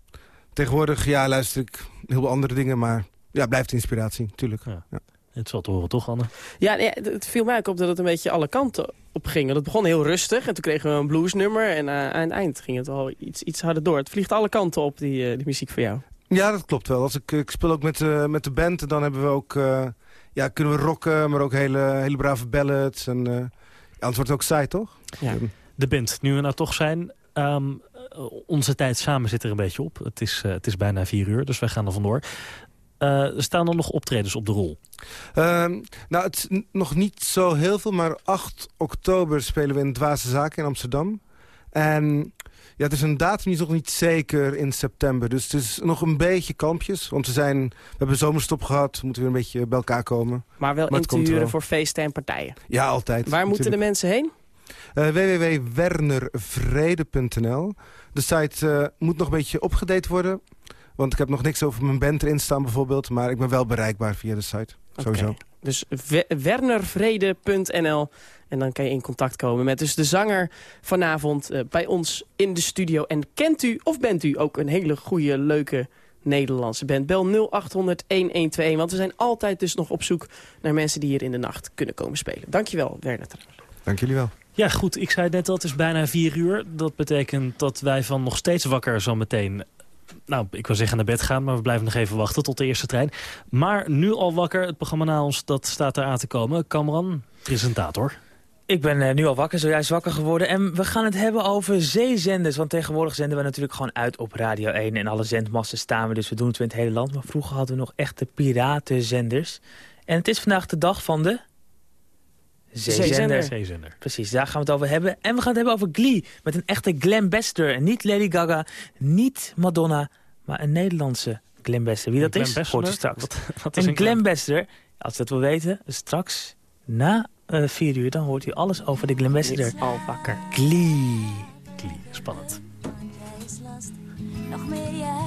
Tegenwoordig, ja, luister ik heel veel andere dingen, maar ja, blijft inspiratie, natuurlijk. Ja. Ja. Het zal te horen toch, Anne? Ja, nee, het- het viel mij ook op dat het een beetje alle kanten op ging. Want Het begon heel rustig en toen kregen we een bluesnummer. En eh, aan het eind ging het al iets, iets harder door. Het vliegt alle kanten op, die, eh, die muziek voor jou. Ja, dat klopt wel. Als ik, ik speel ook met, eh, met de band en dan hebben we ook, eh, ja, kunnen we rocken, maar ook hele, hele brave ballads. En, eh, ja, anders wordt het ook saai, toch? Ja. De band, nu we nou toch zijn... ehm, eh, onze tijd samen zit er een beetje op. Het is, eh, het is bijna vier uur, dus wij gaan er vandoor. Eh, er staan er nog optredens op de rol. Ehm, nou, het nog niet zo heel veel, maar 8 oktober spelen we in Dwaze Zaken in Amsterdam. En ja, het is een datum die is nog niet zeker in september. Dus het is nog een beetje kampjes. Want we, zijn, we hebben zomerstop gehad, we moeten weer een beetje bij elkaar komen. Maar wel Maar in te huren wel. voor feesten en partijen. Ja, altijd. Waar moeten de mensen heen? Eh, www.wernervrede.nl De site eh, moet nog een beetje opgedate worden. Want ik heb nog niks over mijn band erin staan bijvoorbeeld. Maar ik ben wel bereikbaar via de site. Sowieso. Dus we- wernervrede.nl. En dan kan je in contact komen met dus de zanger vanavond eh, bij ons in de studio. En kent u of bent u ook een hele goede, leuke Nederlandse band? Bel 0800 1121. Want we zijn altijd dus nog op zoek naar mensen die hier in de nacht kunnen komen spelen. Dankjewel, Werner. Dank jullie wel. Ja, goed. Ik zei net al, het is bijna vier uur. Dat betekent dat wij van nog steeds wakker zo meteen... Nou, ik wil zeggen naar bed gaan, maar we blijven nog even wachten tot de eerste trein. Maar nu al wakker, het programma na ons, dat staat er aan te komen. Kamran, presentator. Ik ben eh, nu al wakker, zojuist wakker geworden. En we gaan het hebben over zeezenders. Want tegenwoordig zenden we natuurlijk gewoon uit op Radio 1. En alle zendmasten staan we, dus we doen het in het hele land. Maar vroeger hadden we nog echte piratenzenders. En het is vandaag de dag van de... Zeezender. Zeezender. Precies, daar gaan we het over hebben. En we gaan het hebben over Glee. Met een echte Glam Bester. En niet Lady Gaga, niet Madonna, maar een Nederlandse Glam Bester. Wie dat Een is, hoort straks. Wat- wat is een een Glam- Bester, als u dat wil weten, straks na eh, vier uur... dan hoort u alles over de Glam Bester. al wakker. Glee. Glee, spannend. is nog meer jij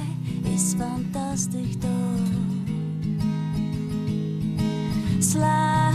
is fantastisch toch. Slaap